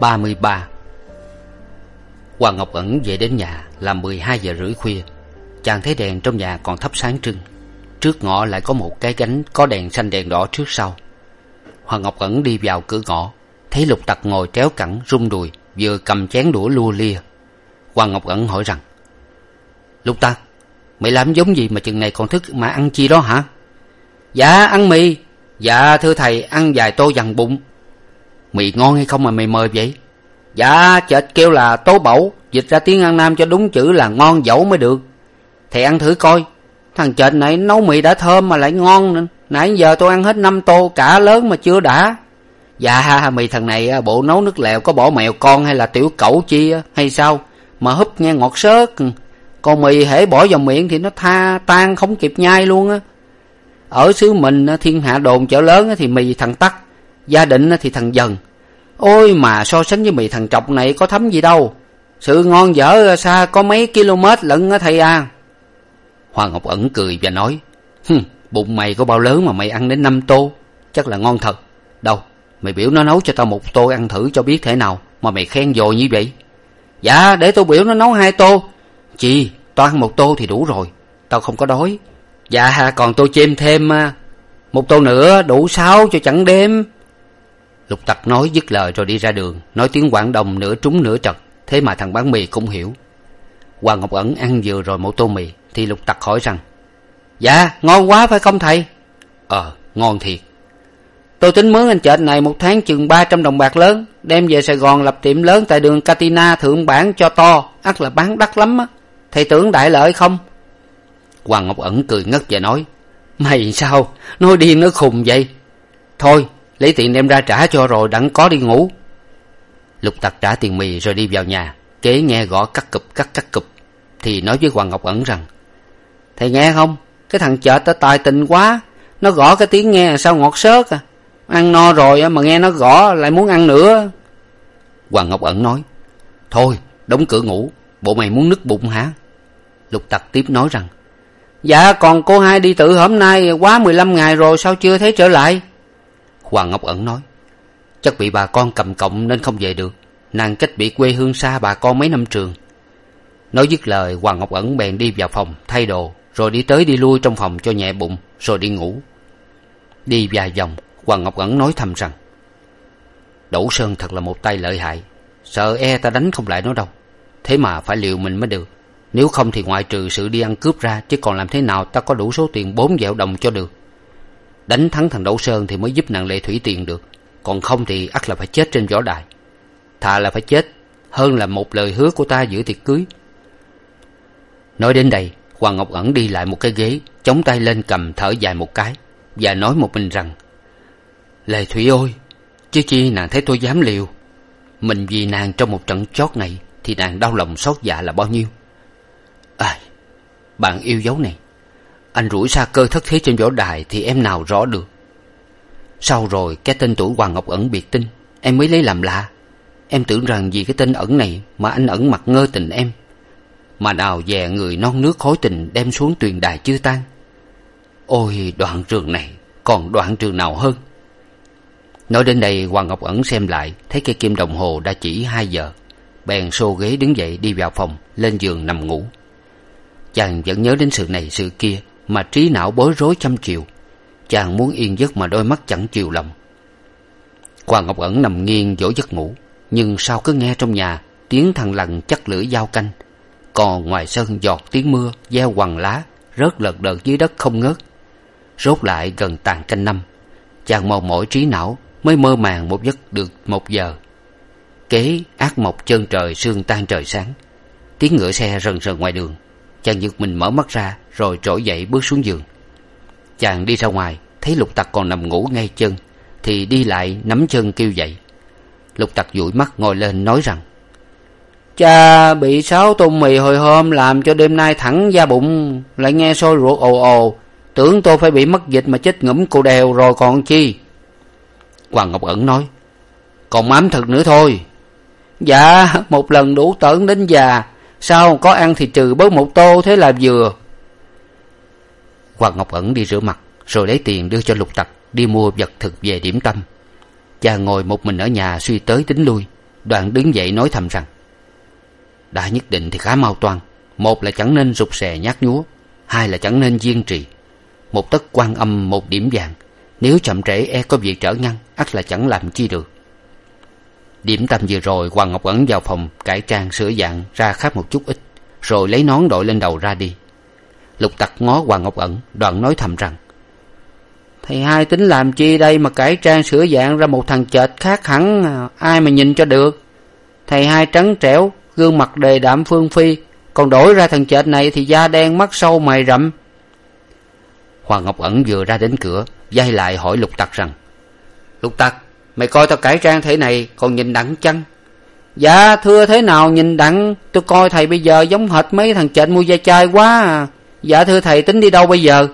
Tập ba mươi ba. Hoàng Ngọc Ẩn về đến nhà là mười hai giờ rưỡi khuya. Chàng thấy đèn trong nhà còn thắp sáng trưng. Trước ngõ lại có một cái gánh có đèn xanh đèn đỏ trước sau. Hoàng Ngọc Ẩn đi vào cửa ngõ, Thấy lục tặc ngồi tréo cẳng rung đùi, Vừa cầm chén đũa lua lia. Hoàng Ngọc Ẩn hỏi rằng, Lục tặc, Mày làm giống gì mà chừng này còn thức mà ăn chi đó hả? Dạ ăn mì. Dạ thưa thầy, ăn vài tô dằn bụng mì ngon hay không mà mày mời vậy? Dạ chợt kêu là tố bẩu dịch ra tiếng ăn nam cho đúng chữ là ngon dẫu mới được. Thì ăn thử coi. Thằng chợt này nấu mì đã thơm mà lại ngon nữa. Nãy giờ tôi ăn hết năm tô cả lớn mà chưa đã. Dạ mì thằng này à, bộ nấu nước lèo có bỏ mèo con hay là tiểu cẩu chi à, hay sao? Mà húp nghe ngọt sớt, còn mì hễ bỏ vào miệng thì nó tha tan không kịp nhai luôn á. Ở xứ mình à, thiên hạ đồn chợ lớn thì mì thằng tắc gia định thì thằng dần. Ôi mà so sánh với mì thằng trọc này có thấm gì đâu. Sự ngon dở xa có mấy km lận á thầy à. Hoàng ngọc ẩn cười và nói, hừm, bụng mày có bao lớn mà mày ăn đến năm tô? Chắc là ngon thật. Đâu, mày biểu nó nấu cho tao một tô ăn thử cho biết thế nào mà mày khen dồi như vậy. Dạ để tôi biểu nó nấu hai tô. Chi tao ăn một tô thì đủ rồi, tao không có đói. Dạ còn tôi chêm thêm à. một tô nữa đủ sáu cho chẳng đêm lục tặc nói dứt lời rồi đi ra đường, nói tiếng quảng đồng nửa trúng nửa trật, thế mà thằng bán mì cũng hiểu. Hoàng ngọc ẩn ăn vừa rồi một tô mì, thì lục tặc hỏi rằng dạ ngon quá phải không thầy? Ờ ngon thiệt. Tôi tính mướn anh chệch này một tháng chừng ba trăm đồng bạc lớn, đem về sài gòn lập tiệm lớn tại đường katina thượng bản cho to, ắt là bán đắt lắm á. Thầy tưởng đại lợi không? Hoàng ngọc ẩn cười ngất và nói, mày sao? Nói điên nó khùng vậy? Thôi lấy tiền đem ra trả cho rồi đặng có đi ngủ. Lục tặc trả tiền mì rồi đi vào nhà, kế nghe gõ cắt cụp, cắt cắt cụp, thì nói với hoàng ngọc ẩn rằng, thầy nghe không? Cái thằng chợt nó tài tình quá, nó gõ cái tiếng nghe sao ngọt sớt à? Ăn no rồi mà nghe nó gõ lại muốn ăn nữa. Hoàng ngọc ẩn nói, thôi, đóng cửa ngủ, bộ mày muốn nứt bụng hả? Lục tặc tiếp nói rằng dạ còn cô hai đi tự hôm nay quá mười lăm ngày rồi, sao chưa thấy trở lại? Hoàng ngọc ẩn nói, chắc bị bà con cầm cộng nên không về được. Nàng cách bị quê hương xa bà con mấy năm trường. Nói dứt lời, hoàng ngọc ẩn bèn đi vào phòng, thay đồ, rồi đi tới đi lui trong phòng cho nhẹ bụng, rồi đi ngủ. Đi vài vòng, hoàng ngọc ẩn nói thầm rằng, đỗ sơn thật là một tay lợi hại, sợ e ta đánh không lại nó đâu. Thế mà phải liều mình mới được. Nếu không thì ngoại trừ sự đi ăn cướp ra, chứ còn làm thế nào ta có đủ số tiền bốn vẹo đồng cho được đánh thắng thằng Đậu sơn thì mới giúp nàng lệ thủy tiền được. Còn không thì ắt là phải chết trên võ đài. Thà là phải chết hơn là một lời hứa của ta giữa tiệc cưới. Nói đến đây, hoàng ngọc ẩn đi lại một cái ghế, chống tay lên cầm thở dài một cái và nói một mình rằng, lệ thủy ơi, chứ chi nàng thấy tôi dám liều? Mình vì nàng trong một trận chót này thì nàng đau lòng xót dạ là bao nhiêu? À bạn yêu dấu này anh rủi xa cơ thất thế trên võ đài thì em nào rõ được. Sau rồi, cái tên tuổi hoàng ngọc ẩn biệt tin. Em mới lấy làm lạ. Em tưởng rằng vì cái tên ẩn này mà anh ẩn mặt ngơ tình em. Mà nào dè người non nước khối tình đem xuống tuyền đài chưa tan ôi, đoạn trường này, còn đoạn trường nào hơn? Nói đến đây, hoàng ngọc ẩn xem lại, thấy cây kim đồng hồ đã chỉ hai giờ. Bèn xô ghế đứng dậy đi vào phòng, lên giường nằm ngủ. Chàng vẫn nhớ đến sự này, sự kia mà trí não bối rối trăm chiều. Chàng muốn yên giấc mà đôi mắt chẳng chiều lòng. Hoàng ngọc ẩn nằm nghiêng dỗ giấc ngủ, nhưng sao cứ nghe trong nhà tiếng thằng lằn chắc lưỡi dao canh. Còn ngoài sân giọt tiếng mưa, gieo quằn lá, rớt lợt đợt dưới đất không ngớt. Rốt lại gần tàn canh năm, chàng mò mỏi trí não mới mơ màng một giấc được một giờ. Kế ác mộc chân trời sương tan trời sáng, tiếng ngựa xe rần rần ngoài đường. Chàng giật mình mở mắt ra rồi trỗi dậy bước xuống giường. Chàng đi ra ngoài thấy lục tặc còn nằm ngủ ngay chân thì đi lại nắm chân kêu dậy. Lục tặc dụi mắt ngồi lên nói rằng cha bị sáu tung mì hồi hôm làm cho đêm nay thẳng da bụng lại nghe sôi ruột ồ ồ. Tưởng tôi phải bị mất dịch mà chết ngủm cụ đèo rồi còn chi? Hoàng ngọc ẩn nói còn mắm thật nữa thôi. Dạ một lần đủ tởn đến già sao có ăn thì trừ bớt một tô thế là vừa hoàng ngọc ẩn đi rửa mặt, rồi lấy tiền đưa cho lục tặc đi mua vật thực về điểm tâm. Cha ngồi một mình ở nhà suy tới tính lui đoạn đứng dậy nói thầm rằng, đã nhất định thì khá mau toan, một là chẳng nên rụt rè nhát nhúa, hai là chẳng nên diên trì. Một tấc quan âm một điểm vàng, nếu chậm trễ e có việc trở ngăn, ắt là chẳng làm chi được. Điểm tâm vừa rồi, hoàng ngọc ẩn vào phòng cải trang sửa dạng ra khác một chút ít, rồi lấy nón đội lên đầu ra đi lục tặc ngó hoàng ngọc ẩn, đoạn nói thầm rằng thầy hai tính làm chi đây mà cải trang sửa dạng ra một thằng chệch khác hẳn ai mà nhìn cho được? Thầy hai trắng trẻo, gương mặt đề đạm phương phi, còn đổi ra thằng chệch này thì da đen mắt sâu mày rậm. Hoàng ngọc ẩn vừa ra đến cửa d lại hỏi lục tặc rằng, lục tặc, mày coi tao cải trang thế này còn nhìn đặng chăng? Dạ thưa thế nào nhìn đặng tôi coi thầy bây giờ giống hệt mấy thằng chệch mua da chai quá à dạ thưa thầy, tính đi đâu bây giờ?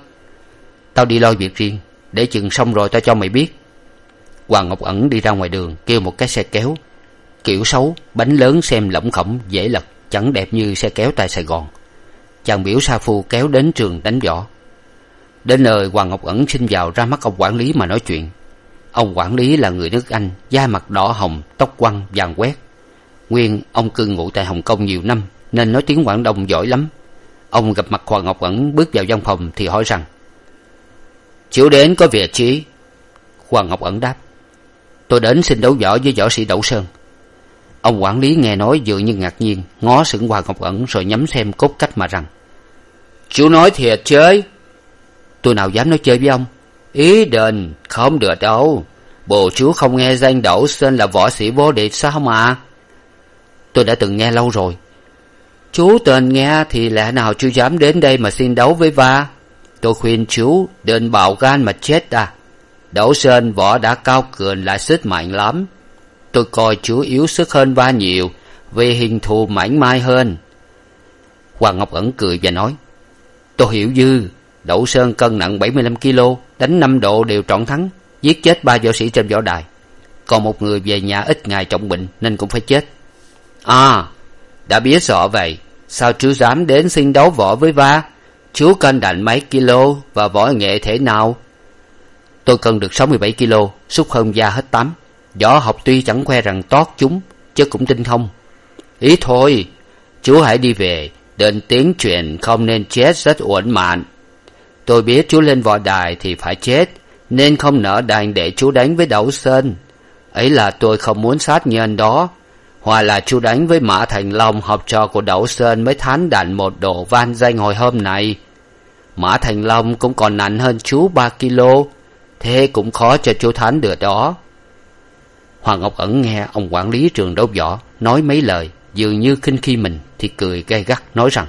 Tao đi lo việc riêng, để chừng xong rồi tao cho mày biết. Hoàng ngọc ẩn đi ra ngoài đường, kêu một cái xe kéo. Kiểu xấu, bánh lớn xem lỏng khổng dễ lật, chẳng đẹp như xe kéo tại sài gòn. Chàng biểu sa phu kéo đến trường đánh võ. Đến nơi, hoàng ngọc ẩn xin vào ra mắt ông quản lý mà nói chuyện. Ông quản lý là người nước anh, da mặt đỏ hồng, tóc quăn, vàng quét. Nguyên, ông cư ngụ tại hồng kông nhiều năm, nên nói tiếng quảng đông giỏi lắm ông gặp mặt hoàng ngọc ẩn bước vào văn phòng thì hỏi rằng chiếu đến có việc chí hoàng ngọc ẩn đáp, tôi đến xin đấu võ với võ sĩ đậu sơn. Ông quản lý nghe nói dường như ngạc nhiên, ngó sững hoàng ngọc ẩn rồi nhắm xem cốt cách mà rằng, chú nói thiệt chơi tôi nào dám nói chơi với ông. Ý định không được đâu. Bồ chú không nghe danh đậu sơn là võ sĩ vô địch sao mà? Tôi đã từng nghe lâu rồi chú tên nghe thì lẽ nào chú dám đến đây mà xin đấu với va? Tôi khuyên chú, đừng bạo gan mà chết à. Đậu sơn võ đã cao cường lại sức mạnh lắm. Tôi coi chú yếu sức hơn va nhiều, vì hình thù mảnh mai hơn. Hoàng ngọc ẩn cười và nói, tôi hiểu dư đậu sơn cân nặng bảy mươi lăm kg đánh năm độ đều trọn thắng, giết chết ba võ sĩ trên võ đài. Còn một người về nhà ít ngày trọng bệnh nên cũng phải chết. À đã biết rõ vậy sao chú dám đến xin đấu võ với va? Chú cân đạnh mấy kilo và võ nghệ thế nào? Tôi cân được sáu mươi bảy kilo xúc hơn da hết tám võ học tuy chẳng khoe rằng tót chúng, chứ cũng tinh thông. Ý thôi, chú hãy đi về, đền tiếng chuyện không nên chết rất uẩn mạn tôi biết chú lên võ đài thì phải chết, nên không nỡ đành để chú đánh với đậu sơn. Ấy là tôi không muốn sát nhân đó hòa là chú đánh với mã thành long, học trò của đậu sơn mới thán đạn một độ van danh hồi hôm này mã thành long cũng còn nặng hơn chú ba kg thế cũng khó cho chú thán được đó. Hoàng ngọc ẩn nghe ông quản lý trường đấu võ nói mấy lời, dường như khinh khi mình, thì cười gay gắt nói rằng,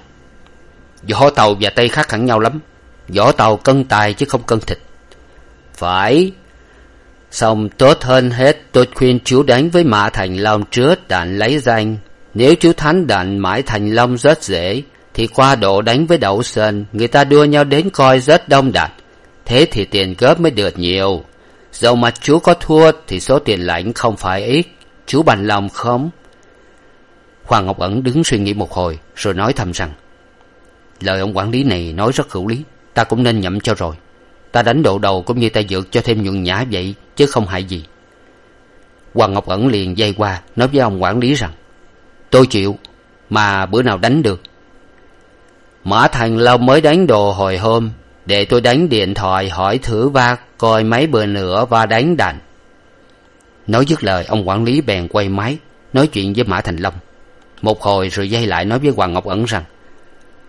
võ tàu và tây khác hẳn nhau lắm, võ tàu cân tài chứ không cân thịt. Phải xong tốt hơn hết, tôi khuyên chú đánh với mã thành long trước đạn lấy danh. Nếu chú thắng đạn mãi thành long rất dễ, thì qua độ đánh với đậu sơn, người ta đua nhau đến coi rất đông đặt thế thì tiền góp mới được nhiều. Dầu mà chú có thua, thì số tiền lãnh không phải ít. Chú bằng lòng không? Hoàng ngọc ẩn đứng suy nghĩ một hồi, rồi nói thầm rằng, lời ông quản lý này nói rất hữu lý, ta cũng nên nhậm cho rồi. Ta đánh độ đầu cũng như ta dược cho thêm nhuận nhã vậy chứ không hại gì. Hoàng ngọc ẩn liền dây qua, nói với ông quản lý rằng, tôi chịu, mà bữa nào đánh được? Mã thành long mới đánh đồ hồi hôm, để tôi đánh điện thoại hỏi thử va coi mấy bữa nữa va đánh đành. Nói dứt lời, ông quản lý bèn quay máy, nói chuyện với mã thành long. Một hồi rồi dây lại nói với hoàng ngọc ẩn rằng,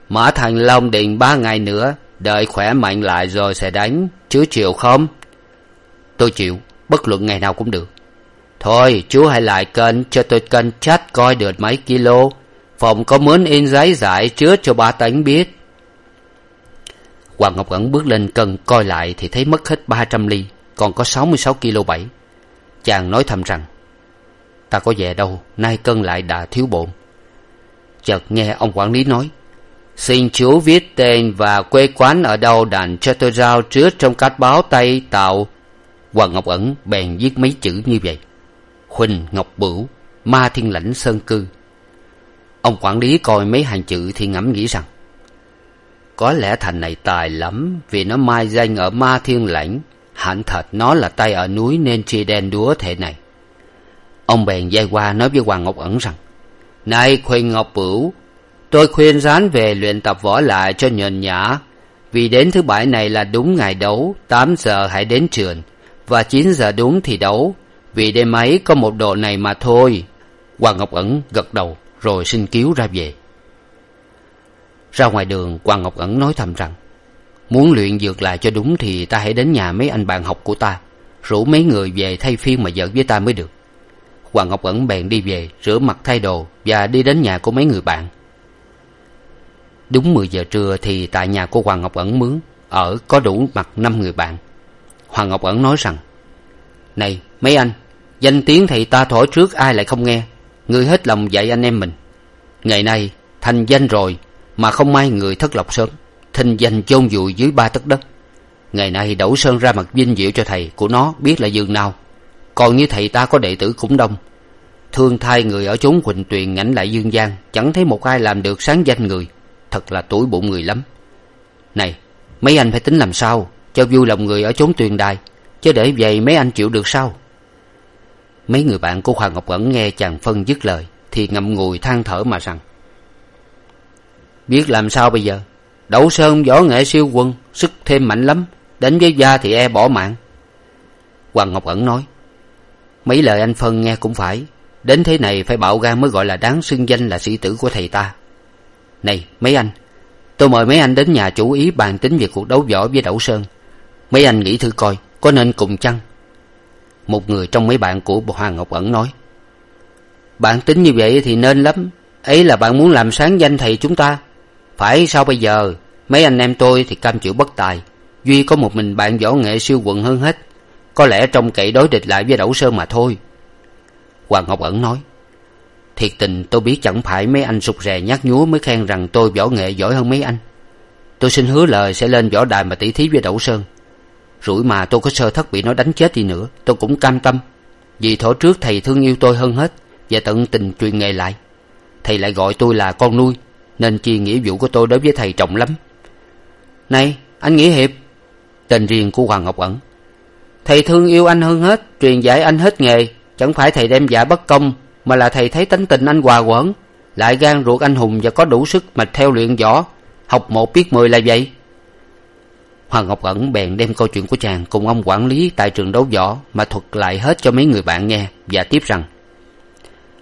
mã thành long định ba ngày nữa, đợi khỏe mạnh lại rồi sẽ đánh, chứ chịu không? Tôi chịu, bất luận ngày nào cũng được. Thôi, chú hãy lại kênh cho tôi kênh chắc coi được mấy kilo. Phòng có mướn in giấy giải chứa cho ba tánh biết. Hoàng ngọc ẩn bước lên cân coi lại thì thấy mất hết ba trăm ly, còn có sáu mươi sáu kilo bảy. Chàng nói thầm rằng, ta có về đâu, nay cân lại đã thiếu bộn. Chợt nghe ông quản lý nói, xin chú viết tên và quê quán ở đâu đành cho tôi giao trước trong các báo tay tạo hoàng ngọc ẩn bèn viết mấy chữ như vậy. Huỳnh ngọc bửu, ma thiên lãnh sơn cư. Ông quản lý coi mấy hàng chữ thì ngẫm nghĩ rằng, có lẽ thành này tài lắm vì nó mai danh ở ma thiên lãnh. Hẳn thật nó là tay ở núi nên chi đen đúa thể này. Ông bèn dây qua nói với hoàng ngọc ẩn rằng, này khuyên ngọc bửu, tôi khuyên rán về luyện tập võ lại cho nhuần nhã. Vì đến thứ bảy này là đúng ngày đấu, tám giờ hãy đến trường và chín giờ đúng thì đấu. Vì đêm ấy có một độ này mà thôi. Hoàng ngọc ẩn gật đầu, rồi xin cứu ra về. Ra ngoài đường hoàng ngọc ẩn nói thầm rằng, muốn luyện dược lại cho đúng thì ta hãy đến nhà mấy anh bạn học của ta, rủ mấy người về thay phiên mà giỡn với ta mới được. Hoàng ngọc ẩn bèn đi về, rửa mặt thay đồ và đi đến nhà của mấy người bạn. Đúng mười giờ trưa thì tại nhà của hoàng ngọc ẩn mướn, ở có đủ mặt năm người bạn hoàng ngọc ẩn nói rằng, này, mấy anh, danh tiếng thầy ta thổi trước ai lại không nghe? Ngươi hết lòng dạy anh em mình. Ngày nay, thành danh rồi, mà không may người thất lộc sớm thình danh chôn vùi dưới ba tấc đất. Ngày nay đẩu sơn ra mặt vinh diệu cho thầy của nó, biết là giường nào. Còn như thầy ta có đệ tử cũng đông. Thương thay người ở chốn huỳnh tuyền ngảnh lại dương gian, chẳng thấy một ai làm được sáng danh người. Thật là tuổi bụng người lắm. Này, mấy anh phải tính làm sao? Cho vui lòng người ở chốn tuyền đài, chứ để vậy mấy anh chịu được sao? Mấy người bạn của hoàng ngọc ẩn nghe chàng phân dứt lời, thì ngậm ngùi than thở mà rằng, biết làm sao bây giờ? Đậu sơn võ nghệ siêu quân, sức thêm mạnh lắm đánh với gia thì e bỏ mạng. Hoàng ngọc ẩn nói, mấy lời anh phân nghe cũng phải, đến thế này phải bạo gan mới gọi là đáng xưng danh là sĩ tử của thầy ta. Này, mấy anh, tôi mời mấy anh đến nhà chủ ý bàn tính về cuộc đấu võ với đậu sơn mấy anh nghĩ thử coi, có nên cùng chăng? Một người trong mấy bạn của hoàng ngọc ẩn nói. Bạn tính như vậy thì nên lắm. Ấy là bạn muốn làm sáng danh thầy chúng ta. Phải sao bây giờ? Mấy anh em tôi thì cam chịu bất tài. Duy có một mình bạn võ nghệ siêu quần hơn hết. Có lẽ trông cậy đối địch lại với đẩu sơn mà thôi. Hoàng ngọc ẩn nói. Thiệt tình tôi biết chẳng phải mấy anh sụt rè nhát nhúa mới khen rằng tôi võ nghệ giỏi hơn mấy anh. Tôi xin hứa lời sẽ lên võ đài mà tỉ thí với đẩu sơn rủi mà tôi có sơ thất bị nó đánh chết đi nữa, tôi cũng cam tâm. Vì thổ trước thầy thương yêu tôi hơn hết, và tận tình truyền nghề lại. Thầy lại gọi tôi là con nuôi, nên chi nghĩa vụ của tôi đối với thầy trọng lắm. Này, anh nghĩa hiệp, tên riêng của hoàng ngọc ẩn. Thầy thương yêu anh hơn hết, truyền dạy anh hết nghề, chẳng phải thầy đem dạ bất công, mà là thầy thấy tánh tình anh hòa quẩn. Lại gan ruột anh hùng và có đủ sức mà theo luyện võ, học một biết mười là vậy hoàng ngọc ẩn bèn đem câu chuyện của chàng cùng ông quản lý tại trường đấu võ mà thuật lại hết cho mấy người bạn nghe và tiếp rằng,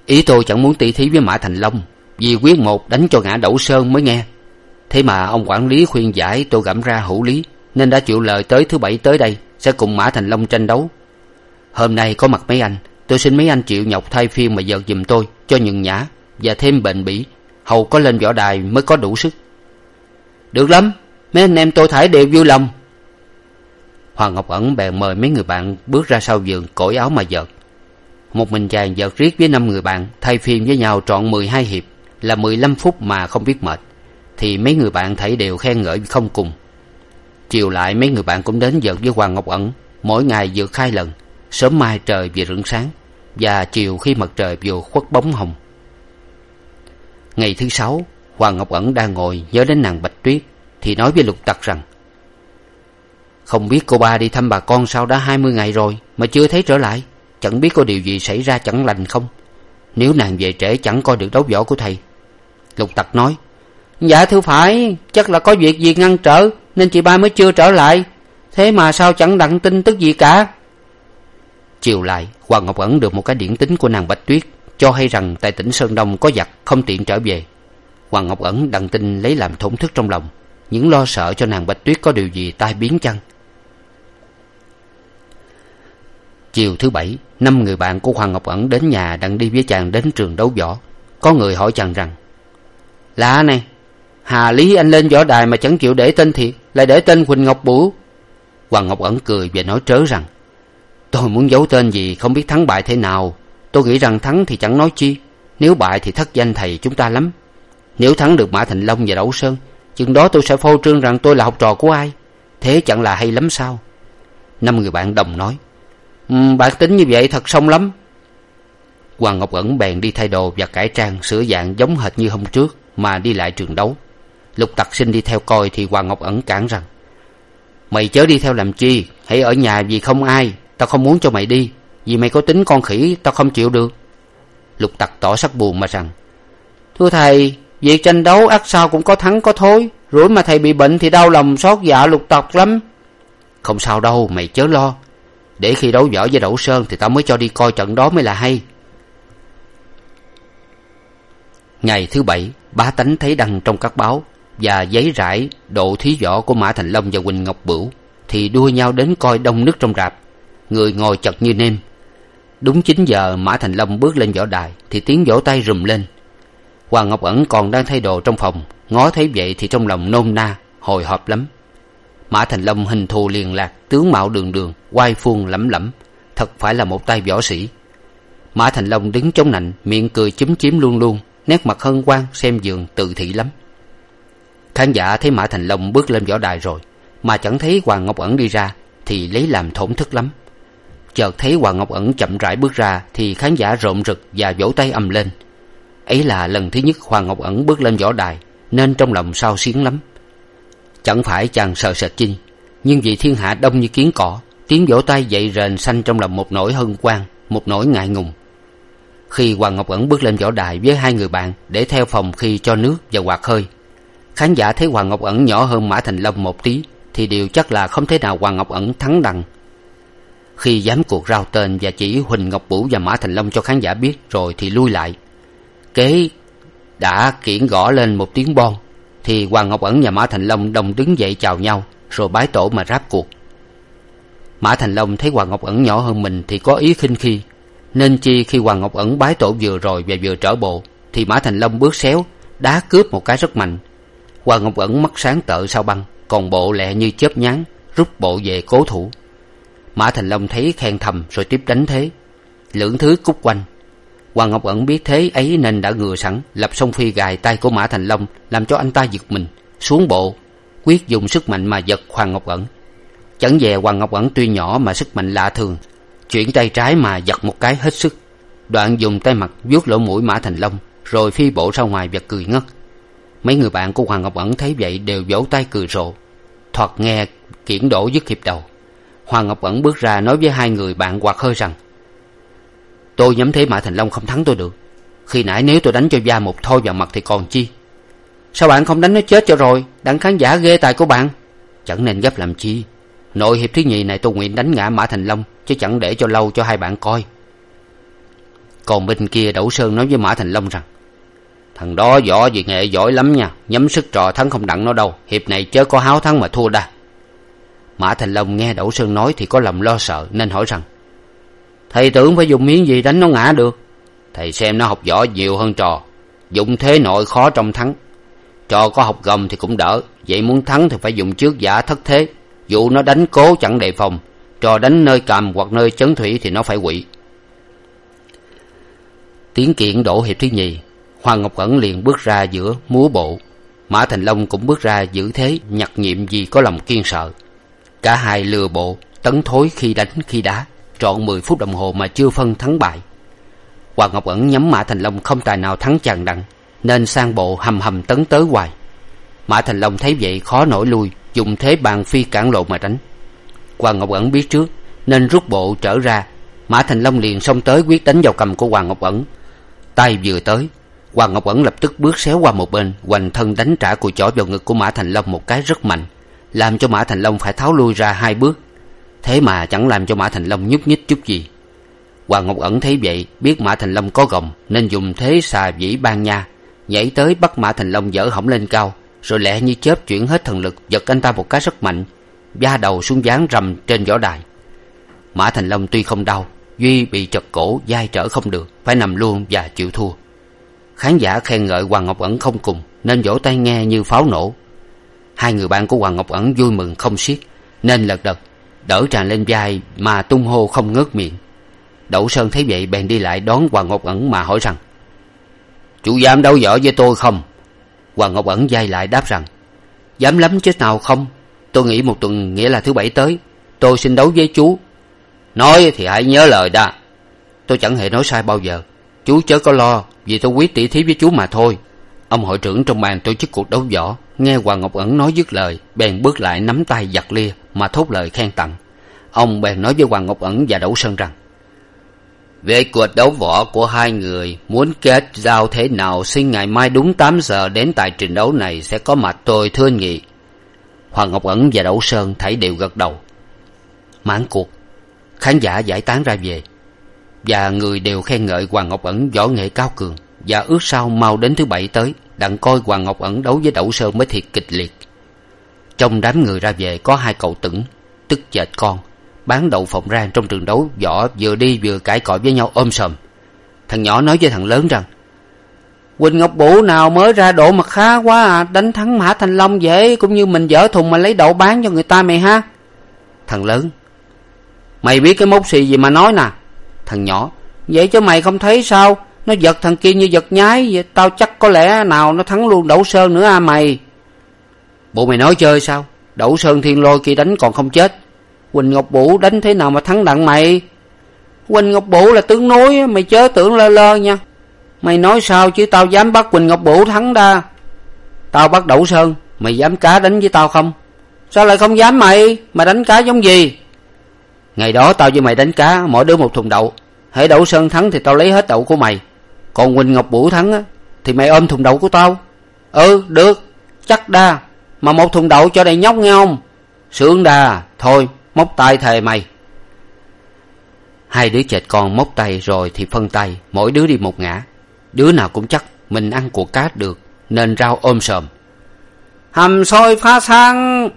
ý tôi chẳng muốn tỉ thí với mã thành long, vì quyết một đánh cho ngã đẩu sơn mới nghe. Thế mà ông quản lý khuyên giải tôi gẫm ra hữu lý, nên đã chịu lời tới thứ bảy tới đây sẽ cùng mã thành long tranh đấu. Hôm nay có mặt mấy anh, tôi xin mấy anh chịu nhọc thay phiên mà giật giùm tôi cho nhường nhã và thêm bền bỉ, hầu có lên võ đài mới có đủ sức. Được lắm mấy anh em tôi thải đều vui lòng. Hoàng ngọc ẩn bèn mời mấy người bạn bước ra sau giường, cởi áo mà vợt một mình chàng vợt riết với năm người bạn, thay phiên với nhau trọn mười hai hiệp, là mười lăm phút mà không biết mệt. Thì mấy người bạn thảy đều khen ngợi không cùng. Chiều lại, mấy người bạn cũng đến vợt với hoàng ngọc ẩn, mỗi ngày vượt hai lần, sớm mai trời vừa rửng sáng, và chiều khi mặt trời vừa khuất bóng hồng. Ngày thứ sáu, hoàng ngọc ẩn đang ngồi nhớ đến nàng bạch tuyết thì nói với lục tặc rằng, không biết cô ba đi thăm bà con sau đã hai mươi ngày rồi mà chưa thấy trở lại. Chẳng biết có điều gì xảy ra chẳng lành không? Nếu nàng về trễ chẳng coi được đấu võ của thầy. Lục tặc nói dạ thưa phải, chắc là có việc gì ngăn trở nên chị ba mới chưa trở lại. Thế mà sao chẳng đặng tin tức gì cả? Chiều lại, hoàng ngọc ẩn được một cái điển tính của nàng bạch tuyết cho hay rằng tại tỉnh sơn đông có giặc không tiện trở về. Hoàng ngọc ẩn đặng tin lấy làm thổn thức trong lòng những lo sợ cho nàng bạch tuyết có điều gì tai biến chăng? Chiều thứ bảy, năm người bạn của hoàng ngọc ẩn đến nhà đặng đi với chàng đến trường đấu võ. Có người hỏi chàng rằng lạ này? Hà lý anh lên võ đài mà chẳng chịu để tên thiệt, lại để tên huỳnh ngọc bửu hoàng ngọc ẩn cười và nói trớ rằng, tôi muốn giấu tên gì không biết thắng bại thế nào. Tôi nghĩ rằng thắng thì chẳng nói chi. Nếu bại thì thất danh thầy chúng ta lắm. Nếu thắng được mã thành long và đấu sơn chừng đó tôi sẽ phô trương rằng tôi là học trò của ai? Thế chẳng là hay lắm sao? Năm người bạn đồng nói um, bạn tính như vậy thật xong lắm. Hoàng ngọc ẩn bèn đi thay đồ và cải trang sửa dạng giống hệt như hôm trước mà đi lại trường đấu. Lục tặc xin đi theo coi thì hoàng ngọc ẩn cản rằng mày chớ đi theo làm chi hãy ở nhà vì không ai tao không muốn cho mày đi vì mày có tính con khỉ tao không chịu được. Lục tặc tỏ sắc buồn mà rằng thưa thầy việc tranh đấu ắt sao cũng có thắng có thối. Rủi mà thầy bị bệnh thì đau lòng, xót dạ lục tộc lắm. Không sao đâu, mày chớ lo. Để khi đấu võ với đậu sơn thì tao mới cho đi coi trận đó mới là hay. Ngày thứ bảy, bá tánh thấy đăng trong các báo và giấy rải độ thí võ của mã thành long và quỳnh ngọc bửu thì đua nhau đến coi đông nước trong rạp. Người ngồi chật như nêm. Đúng chín giờ, mã thành long bước lên võ đài thì tiếng vỗ tay rùm lên hoàng ngọc ẩn còn đang thay đồ trong phòng, ngó thấy vậy thì trong lòng nôn na, hồi hộp lắm. Mã thành long hình thù liền lạc, tướng mạo đường đường, oai phuông lẫm lẫm, thật phải là một tay võ sĩ. Mã thành long đứng chống nạnh, miệng cười chúm chím luôn luôn, nét mặt hân hoan, xem giường tự thị lắm. Khán giả thấy mã thành long bước lên võ đài rồi, mà chẳng thấy hoàng ngọc ẩn đi ra, thì lấy làm thổn thức lắm. Chợt thấy hoàng ngọc ẩn chậm rãi bước ra, thì khán giả rộn rực và vỗ tay ầm lên ấy là lần thứ nhất hoàng ngọc ẩn bước lên võ đài, nên trong lòng sao xiến lắm. Chẳng phải chàng sợ sệt chi nhưng vì thiên hạ đông như kiến cỏ, tiếng vỗ tay dậy rền xanh trong lòng một nỗi hân hoan, một nỗi ngại ngùng. Khi hoàng ngọc ẩn bước lên võ đài với hai người bạn để theo phòng khi cho nước và quạt hơi, khán giả thấy hoàng ngọc ẩn nhỏ hơn mã thành long một tí thì đều chắc là không thể nào hoàng ngọc ẩn thắng đằng. khi dám cuộc rao tên và chỉ huỳnh ngọc bửu và mã thành long cho khán giả biết rồi thì lui lại kế đã kiển gõ lên một tiếng bon, thì hoàng ngọc ẩn và mã thành long đồng đứng dậy chào nhau, rồi bái tổ mà ráp cuộc. Mã thành long thấy hoàng ngọc ẩn nhỏ hơn mình thì có ý khinh khi, nên chi khi hoàng ngọc ẩn bái tổ vừa rồi và vừa trở bộ, thì mã thành long bước xéo, đá cướp một cái rất mạnh. Hoàng ngọc ẩn mắt sáng tợ sao băng, còn bộ lẹ như chớp nhán, rút bộ về cố thủ. Mã thành long thấy khen thầm, rồi tiếp đánh thế. Lưỡng thứ cúc quanh hoàng ngọc ẩn biết thế ấy nên đã ngừa sẵn, lập song phi gài tay của mã thành long, làm cho anh ta giật mình, xuống bộ, quyết dùng sức mạnh mà giật hoàng ngọc ẩn. Chẳng dè hoàng ngọc ẩn tuy nhỏ mà sức mạnh lạ thường, chuyển tay trái mà giật một cái hết sức. Đoạn dùng tay mặt vuốt lỗ mũi mã thành long, rồi phi bộ ra ngoài và cười ngất. Mấy người bạn của hoàng ngọc ẩn thấy vậy đều vỗ tay cười rộ, thoạt nghe kiển đổ dứt hiệp đầu. Hoàng ngọc ẩn bước ra nói với hai người bạn quạt hơi rằng tôi nhắm thế mã thành long không thắng tôi được. Khi nãy nếu tôi đánh cho da một thôi vào mặt thì còn chi? Sao bạn không đánh nó chết cho rồi? Đặng khán giả ghê tài của bạn. Chẳng nên gấp làm chi. Nội hiệp thứ nhì này tôi nguyện đánh ngã mã thành long, chứ chẳng để cho lâu cho hai bạn coi. Còn bên kia đẩu sơn nói với mã thành long rằng, thằng đó võ về nghệ giỏi lắm nha, nhắm sức trò thắng không đặng nó đâu. Hiệp này chớ có háo thắng mà thua đa. Mã thành long nghe đẩu sơn nói thì có lòng lo sợ, nên hỏi rằng thầy tưởng phải dùng miếng gì đánh nó ngã được. Thầy xem nó học võ nhiều hơn trò, dùng thế nội khó trong thắng. Trò có học gầm thì cũng đỡ, vậy muốn thắng thì phải dùng trước giả thất thế. Dù nó đánh cố chẳng đề phòng, trò đánh nơi cầm hoặc nơi chấn thủy thì nó phải quỵ. Tiếng kiện đổ hiệp thứ nhì, hoàng ngọc ẩn liền bước ra giữa múa bộ. Mã thành long cũng bước ra giữ thế, nhặt nhiệm vì có lòng kiên sợ. Cả hai lừa bộ, tấn thối khi đánh khi đá trọn mười phút đồng hồ mà chưa phân thắng bại. Hoàng ngọc ẩn nhắm mã thành long không tài nào thắng chàng đặng, nên sang bộ hầm hầm tấn tới hoài. Mã thành long thấy vậy khó nổi lui, dùng thế bàn phi cản lộ mà đánh hoàng ngọc ẩn biết trước, nên rút bộ trở ra. Mã thành long liền xông tới quyết đánh vào cầm của hoàng ngọc ẩn. Tay vừa tới hoàng ngọc ẩn lập tức bước xéo qua một bên, hoành thân đánh trả cùi chỏ vào ngực của mã thành long một cái rất mạnh, làm cho mã thành long phải tháo lui ra hai bước thế mà chẳng làm cho mã thành long nhúc nhích chút gì. Hoàng ngọc ẩn thấy vậy, biết mã thành long có gồng, nên dùng thế xà vĩ ban nha, nhảy tới bắt mã thành long dở hỏng lên cao, rồi lẹ như chớp chuyển hết thần lực, giật anh ta một cái rất mạnh va đầu xuống dáng rầm trên võ đài. Mã thành long tuy không đau, duy bị chật cổ, dai trở không được, phải nằm luôn và chịu thua. Khán giả khen ngợi hoàng ngọc ẩn không cùng, nên vỗ tay nghe như pháo nổ. Hai người bạn của hoàng ngọc ẩn vui mừng không xiết, nên lật đật đỡ tràn lên vai mà tung hô không ngớt miệng. Đậu sơn thấy vậy bèn đi lại đón hoàng ngọc ẩn mà hỏi rằng chú dám đấu võ với tôi không? Hoàng ngọc ẩn d lại đáp rằng, dám lắm chứ nào không? Tôi nghĩ một tuần nghĩa là thứ bảy tới, tôi xin đấu với chú. Nói thì hãy nhớ lời đã. Tôi chẳng hề nói sai bao giờ. Chú chớ có lo, vì tôi quyết tỉ thí với chú mà thôi. Ông hội trưởng trong bàn tổ chức cuộc đấu võ nghe hoàng ngọc ẩn nói dứt lời, bèn bước lại nắm tay giặt lia mà thốt lời khen tặng. Ông bèn nói với hoàng ngọc ẩn và đỗ sơn rằng, về cuộc đấu võ của hai người, muốn kết giao thế nào, xin ngày mai đúng tám giờ đến tại trình đấu này sẽ có mặt tôi thưa nghị. Hoàng ngọc ẩn và đỗ sơn thảy đều gật đầu. Mãn cuộc, khán giả giải tán ra về, và người đều khen ngợi hoàng ngọc ẩn võ nghệ cao cường và ước sao mau đến thứ bảy tới đặng coi hoàng ngọc ẩn đấu với đậu sơn mới thiệt kịch liệt. Trong đám người ra về có hai cậu tửng, tức chệch con, bán đậu phộng rang trong trường đấu võ vừa đi vừa cãi cọ với nhau ôm sòm thằng nhỏ nói với thằng lớn rằng quỳnh ngọc bủ nào mới ra độ mà khá quá à đánh thắng mã thành long dễ, cũng như mình dở thùng mà lấy đậu bán cho người ta mày ha. Thằng lớn, mày biết cái mốc xì gì mà nói nè. Thằng nhỏ, vậy chứ mày không thấy sao? Nó giật thằng kia như giật nhái vậy. Tao chắc có lẽ nào nó thắng luôn đậu sơn nữa à mày? Bộ mày nói chơi sao? Đậu sơn thiên lôi kia đánh còn không chết. Quỳnh ngọc vũ đánh thế nào mà thắng đặng mày? Quỳnh ngọc vũ là tướng núi mày chớ tưởng lơ lơ nha. Mày nói sao chứ tao dám bắt quỳnh ngọc vũ thắng đa? Tao bắt đậu sơn, mày dám cá đánh với tao không? Sao lại không dám mày? Mà đánh cá giống gì? Ngày đó tao với mày đánh cá, mỗi đứa một thùng đậu. Hễ đậu sơn thắng thì tao lấy hết đậu của mày còn huỳnh ngọc vũ thắng á, thì mày ôm thùng đậu của tao. Ừ được, chắc đa. Mà một thùng đậu cho đầy nhóc nghe không? Sướng đà, thôi, móc tay thề mày. Hai đứa chệt con móc tay rồi thì phân tay, mỗi đứa đi một ngã. Đứa nào cũng chắc mình ăn của cá được, nên rau ôm sòm hầm sôi phá sang.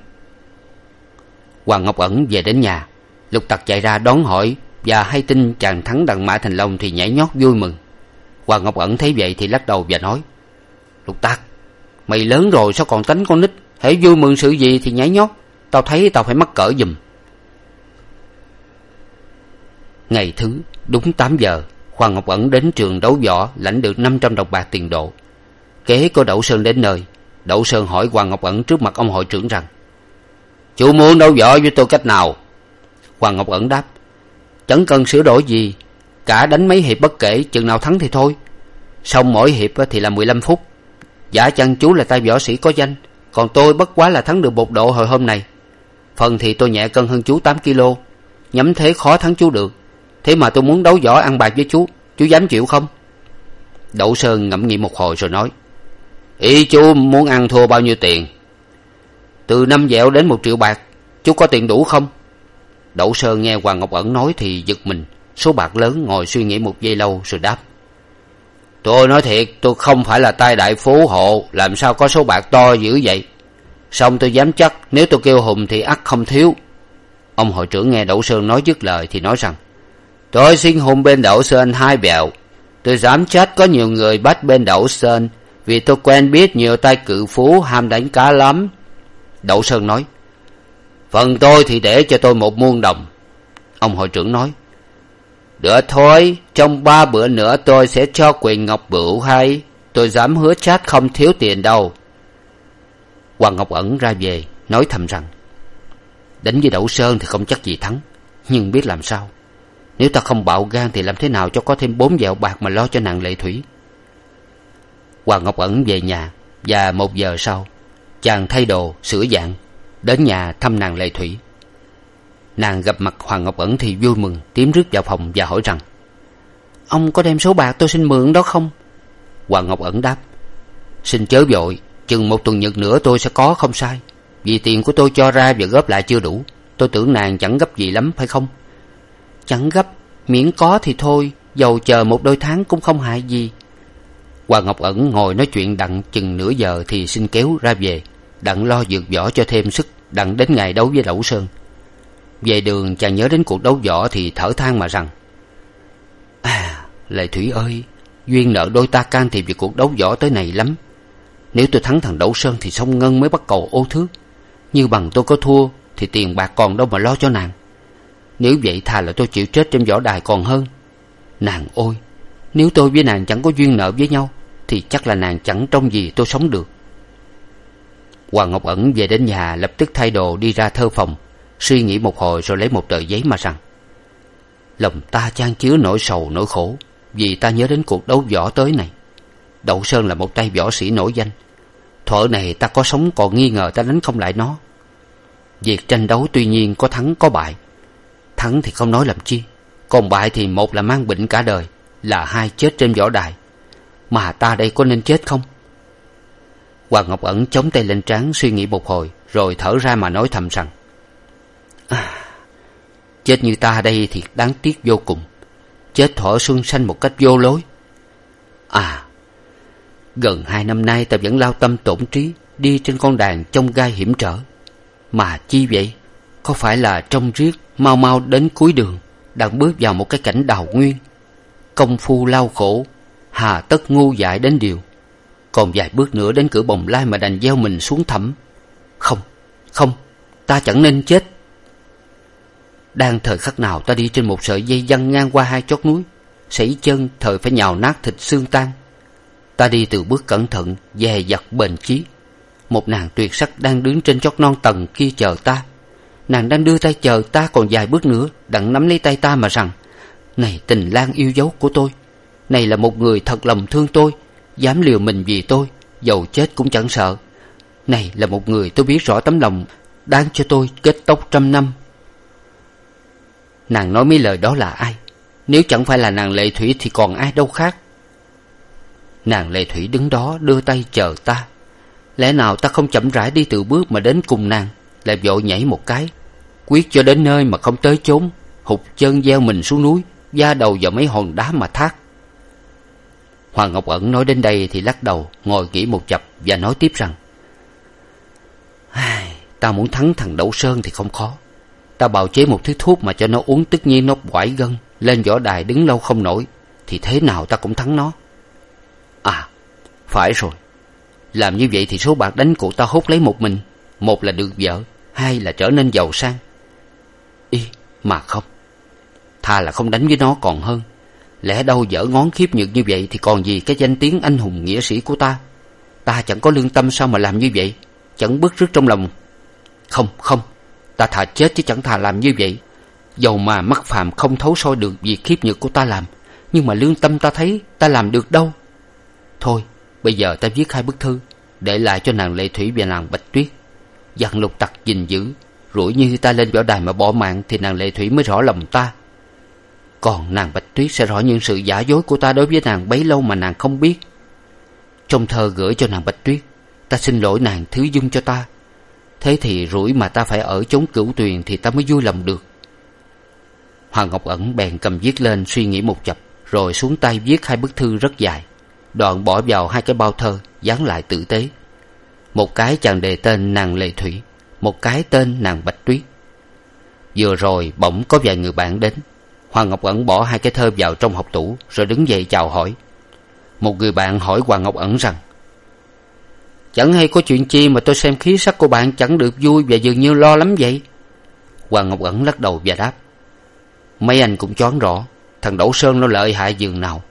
Hoàng ngọc ẩn về đến nhà. Lục tặc chạy ra đón hỏi, và hay tin chàng thắng đặng mã thành long thì nhảy nhót vui mừng hoàng ngọc ẩn thấy vậy thì lắc đầu và nói, lục tặc mày lớn rồi sao còn tánh con nít? Hễ vui mừng sự gì thì nhảy nhót. Tao thấy tao phải mắc cỡ giùm. Ngày thứ, đúng tám giờ hoàng ngọc ẩn đến trường đấu võ, lãnh được năm trăm đồng bạc tiền độ. Kế có đậu sơn đến nơi. Đậu sơn hỏi hoàng ngọc ẩn trước mặt ông hội trưởng rằng, chú muốn đấu võ với tôi cách nào? Hoàng ngọc ẩn đáp, chẳng cần sửa đổi gì cả đánh mấy hiệp bất kể, chừng nào thắng thì thôi. Xong mỗi hiệp thì là mười lăm phút. Giả chăng chú là tay võ sĩ có danh, còn tôi bất quá là thắng được một độ hồi hôm này phần thì tôi nhẹ cân hơn chú tám kg nhắm thế khó thắng chú được. Thế mà tôi muốn đấu võ ăn bạc với chú chú dám chịu không? Đậu sơn ngẫm nghĩ một hồi rồi nói, ý chú muốn ăn thua bao nhiêu tiền? Từ năm dẹo đến một triệu bạc, chú có tiền đủ không? Đậu sơn nghe hoàng ngọc ẩn nói thì giật mình số bạc lớn ngồi suy nghĩ một giây lâu rồi đáp. Tôi nói thiệt, tôi không phải là tay đại phú hộ, làm sao có số bạc to dữ vậy? Song tôi dám chắc, nếu tôi kêu hùng thì ắt không thiếu. Ông hội trưởng nghe đậu sơn nói dứt lời thì nói rằng, tôi xin hùng bên đậu sơn hai bèo. Tôi dám chắc có nhiều người bắt bên đậu sơn, vì tôi quen biết nhiều tay cự phú ham đánh cá lắm. Đậu sơn nói, phần tôi thì để cho tôi một muôn đồng. Ông hội trưởng nói được thôi, trong ba bữa nữa tôi sẽ cho quyền ngọc bửu hay. Tôi dám hứa chát không thiếu tiền đâu. Hoàng ngọc ẩn ra về, nói thầm rằng, đánh với đậu sơn thì không chắc gì thắng, nhưng biết làm sao? Nếu ta không bạo gan thì làm thế nào cho có thêm bốn dẹo bạc mà lo cho nàng lệ thủy? Hoàng ngọc ẩn về nhà, và một giờ sau, chàng thay đồ, sửa dạng, đến nhà thăm nàng lệ thủy nàng gặp mặt hoàng ngọc ẩn thì vui mừng tiến rước vào phòng và hỏi rằng, ông có đem số bạc tôi xin mượn đó không? Hoàng ngọc ẩn đáp, xin chớ vội, chừng một tuần nhật nữa tôi sẽ có không sai. Vì tiền của tôi cho ra và góp lại chưa đủ, tôi tưởng nàng chẳng gấp gì lắm phải không? Chẳng gấp, miễn có thì thôi, dầu chờ một đôi tháng cũng không hại gì. Hoàng ngọc ẩn ngồi nói chuyện đặng chừng nửa giờ thì xin kéo ra về, đặng lo dược võ cho thêm sức, đặng đến ngày đấu với đẩu sơn về đường chàng nhớ đến cuộc đấu võ thì thở than mà rằng à lệ thủy ơi, duyên nợ đôi ta can thiệp về cuộc đấu võ tới này lắm. Nếu tôi thắng thằng đậu sơn thì sông ngân mới bắt cầu ô thước như bằng tôi có thua thì tiền bạc còn đâu mà lo cho nàng. Nếu vậy thà là tôi chịu chết trên võ đài còn hơn. Nàng ôi, nếu tôi với nàng chẳng có duyên nợ với nhau thì chắc là nàng chẳng trông gì tôi sống được. Hoàng ngọc ẩn về đến nhà lập tức thay đồ đi ra thơ phòng suy nghĩ một hồi rồi lấy một tờ giấy mà rằng, lòng ta chan chứa nỗi sầu nỗi khổ, vì ta nhớ đến cuộc đấu võ tới này. Đậu sơn là một tay võ sĩ nổi danh. Thuở này ta có sống còn nghi ngờ ta đánh không lại nó. Việc tranh đấu tuy nhiên có thắng có bại. Thắng thì không nói làm chi, còn bại thì một là mang bệnh cả đời, là hai chết trên võ đài. Mà ta đây có nên chết không? Hoàng ngọc ẩn chống tay lên trán suy nghĩ một hồi, rồi thở ra mà nói thầm rằng à, chết như ta đây thì đáng tiếc vô cùng. Chết thọ xuân sanh một cách vô lối. À gần hai năm nay ta vẫn lao tâm tổn trí đi trên con đàn trong gai hiểm trở. Mà chi vậy? Có phải là trông riết mau mau đến cuối đường đang bước vào một cái cảnh đào nguyên. Công phu lao khổ hà tất ngu dại đến điều. Còn vài bước nữa đến cửa bồng lai mà đành gieo mình xuống thẳm. Không không ta chẳng nên chết đang thời khắc nào ta đi trên một sợi dây văng ngang qua hai chót núi. Sẩy chân, thời phải nhào nát thịt xương tan. Ta đi từ bước cẩn thận, dè dặt bền chí. Một nàng tuyệt sắc đang đứng trên chót non tầng kia chờ ta. Nàng đang đưa tay chờ ta còn vài bước nữa, đặng nắm lấy tay ta mà rằng, này tình lang yêu dấu của tôi, này là một người thật lòng thương tôi, dám liều mình vì tôi, dầu chết cũng chẳng sợ. Này là một người tôi biết rõ tấm lòng đáng cho tôi kết tóc trăm năm nàng nói mấy lời đó là ai? Nếu chẳng phải là nàng lệ thủy thì còn ai đâu khác? Nàng lệ thủy đứng đó, đưa tay chờ ta. Lẽ nào ta không chậm rãi đi từ bước mà đến cùng nàng? Lại vội nhảy một cái. Quyết cho đến nơi mà không tới chốn, hụt chân gieo mình xuống núi, da đầu vào mấy hòn đá mà thác. Hoàng ngọc ẩn nói đến đây thì lắc đầu, ngồi nghĩ một chập và nói tiếp rằng ta muốn thắng thằng đậu sơn thì không khó ta bào chế một thứ thuốc mà cho nó uống tất nhiên, nó quải gân, lên võ đài đứng lâu không nổi. Thì thế nào ta cũng thắng nó. À phải rồi. Làm như vậy thì số bạc đánh cụ ta hút lấy một mình. Một là được vợ, hai là trở nên giàu sang. Y mà không. Thà là không đánh với nó còn hơn. Lẽ đâu dở ngón khiếp nhược như vậy thì còn gì cái danh tiếng anh hùng nghĩa sĩ của ta? Ta chẳng có lương tâm sao mà làm như vậy? Chẳng bức rứt trong lòng. Không không ta thà chết chứ chẳng thà làm như vậy. Dầu mà mắt phàm không thấu soi được việc khiếp nhược của ta làm, nhưng mà lương tâm ta thấy ta làm được đâu. Thôi, bây giờ ta viết hai bức thư, để lại cho nàng lệ thủy và nàng bạch tuyết. Dặn lục tặc gìn giữ, rủi như ta lên võ đài mà bỏ mạng thì nàng lệ thủy mới rõ lòng ta. Còn nàng bạch tuyết sẽ rõ những sự giả dối của ta đối với nàng bấy lâu mà nàng không biết. Trong thơ gửi cho nàng bạch tuyết, ta xin lỗi nàng thứ dung cho ta thế thì rủi mà ta phải ở chốn cửu tuyền thì ta mới vui lòng được. Hoàng ngọc ẩn bèn cầm viết lên suy nghĩ một chập, rồi xuống tay viết hai bức thư rất dài. Đoạn bỏ vào hai cái bao thơ, dán lại tử tế. Một cái chàng đề tên nàng lệ thủy, một cái tên nàng bạch tuyết. Vừa rồi bỗng có vài người bạn đến. Hoàng ngọc ẩn bỏ hai cái thơ vào trong hộp tủ, rồi đứng dậy chào hỏi. Một người bạn hỏi hoàng ngọc ẩn rằng chẳng hay có chuyện chi mà tôi xem khí sắc của bạn chẳng được vui và dường như lo lắm vậy? Hoàng ngọc ẩn lắc đầu và đáp, mấy anh cũng choáng rõ, thằng đỗ sơn nó lợi hại giường nào.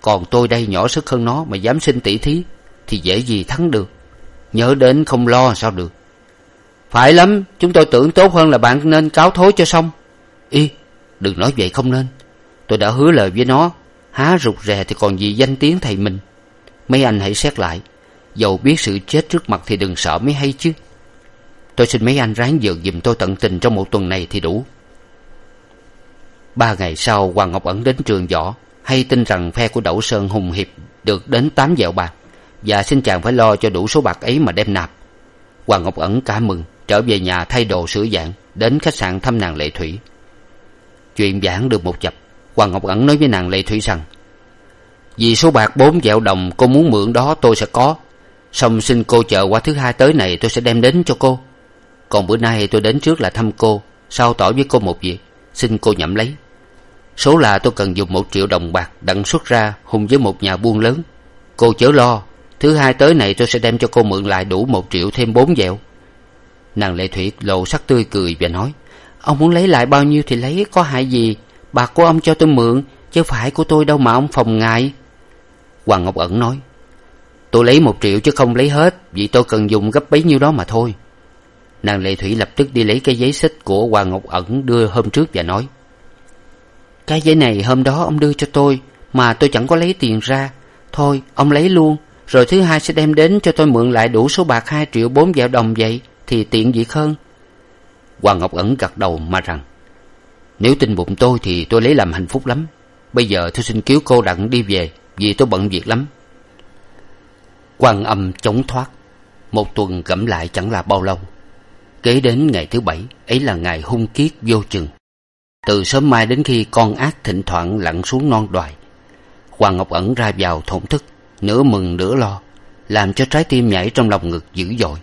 Còn tôi đây nhỏ sức hơn nó mà dám xin tỉ thí, thì dễ gì thắng được. Nhớ đến không lo sao được. Phải lắm, chúng tôi tưởng tốt hơn là bạn nên cáo thối cho xong. Y, đừng nói vậy không nên. Tôi đã hứa lời với nó, há rụt rè thì còn gì danh tiếng thầy mình. Mấy anh hãy xét lại dầu biết sự chết trước mặt thì đừng sợ mới hay chứ. Tôi xin mấy anh ráng dược giùm tôi tận tình trong một tuần này thì đủ. Ba ngày sau hoàng ngọc ẩn đến trường võ, hay tin rằng phe của đậu sơn hùng hiệp được đến tám dẹo bạc, và xin chàng phải lo cho đủ số bạc ấy mà đem nạp. Hoàng ngọc ẩn cả mừng, trở về nhà thay đồ sửa dạng đến khách sạn thăm nàng lệ thủy. Chuyện giảng được một chập hoàng ngọc ẩn nói với nàng lệ thủy rằng, vì số bạc bốn dẹo đồng cô muốn mượn đó tôi sẽ có xong xin cô chờ qua thứ hai tới này tôi sẽ đem đến cho cô. Còn bữa nay tôi đến trước là thăm cô sau tỏ với cô một việc, xin cô nhẩm lấy. Số là tôi cần dùng một triệu đồng bạc đặng xuất ra hùng với một nhà buôn lớn. Cô chớ lo, thứ hai tới này tôi sẽ đem cho cô mượn lại đủ một triệu thêm bốn dẹo nàng lệ thủy lộ sắc tươi cười và nói, ông muốn lấy lại bao nhiêu thì lấy, có hại gì? Bạc của ông cho tôi mượn, chứ phải của tôi đâu mà ông phòng ngại hoàng ngọc ẩn nói tôi lấy một triệu chứ không lấy hết, vì tôi cần dùng gấp bấy nhiêu đó mà thôi. Nàng lệ thủy lập tức đi lấy cái giấy xích của hoàng ngọc ẩn đưa hôm trước và nói, cái giấy này hôm đó ông đưa cho tôi, mà tôi chẳng có lấy tiền ra. Thôi, ông lấy luôn, rồi thứ hai sẽ đem đến cho tôi mượn lại đủ số bạc hai triệu bốn vạn đồng vậy, thì tiện việc hơn hoàng ngọc ẩn gật đầu mà rằng, nếu tin bụng tôi thì tôi lấy làm hạnh phúc lắm. Bây giờ tôi xin cứu cô đặng đi về, vì tôi bận việc lắm quan âm chống thoát. Một tuần gẫm lại chẳng là bao lâu. Kế đến ngày thứ bảy, ấy là ngày hung kiết vô chừng. Từ sớm mai đến khi con ác thỉnh thoảng lặn xuống non đoài, hoàng ngọc ẩn ra vào thổn thức, nửa mừng nửa lo, làm cho trái tim nhảy trong lòng ngực dữ dội.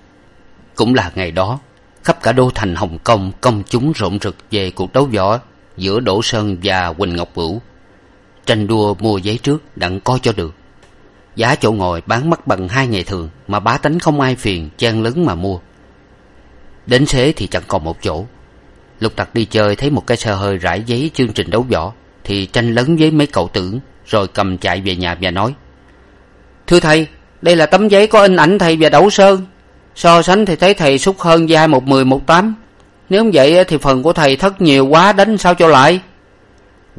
Cũng là ngày đó, khắp cả đô thành hồng kông công chúng rộn rực về cuộc đấu võ giữa đỗ sơn và huỳnh ngọc bửu. Tranh đua mua giấy trước đặng coi cho được giá chỗ ngồi bán mất bằng hai ngày thường mà bá tánh không ai phiền, chen lấn mà mua. Đến xế thì chẳng còn một chỗ. Lục tặc đi chơi thấy một cái xe hơi rải giấy chương trình đấu võ, thì tranh lấn với mấy cậu tưởng, rồi cầm chạy về nhà và nói, thưa thầy, đây là tấm giấy có in ảnh thầy và đấu sơn. So sánh thì thấy thầy xúc hơn vai một mười, một tám. Nếu vậy thì phần của thầy thất nhiều quá, đánh sao cho lại?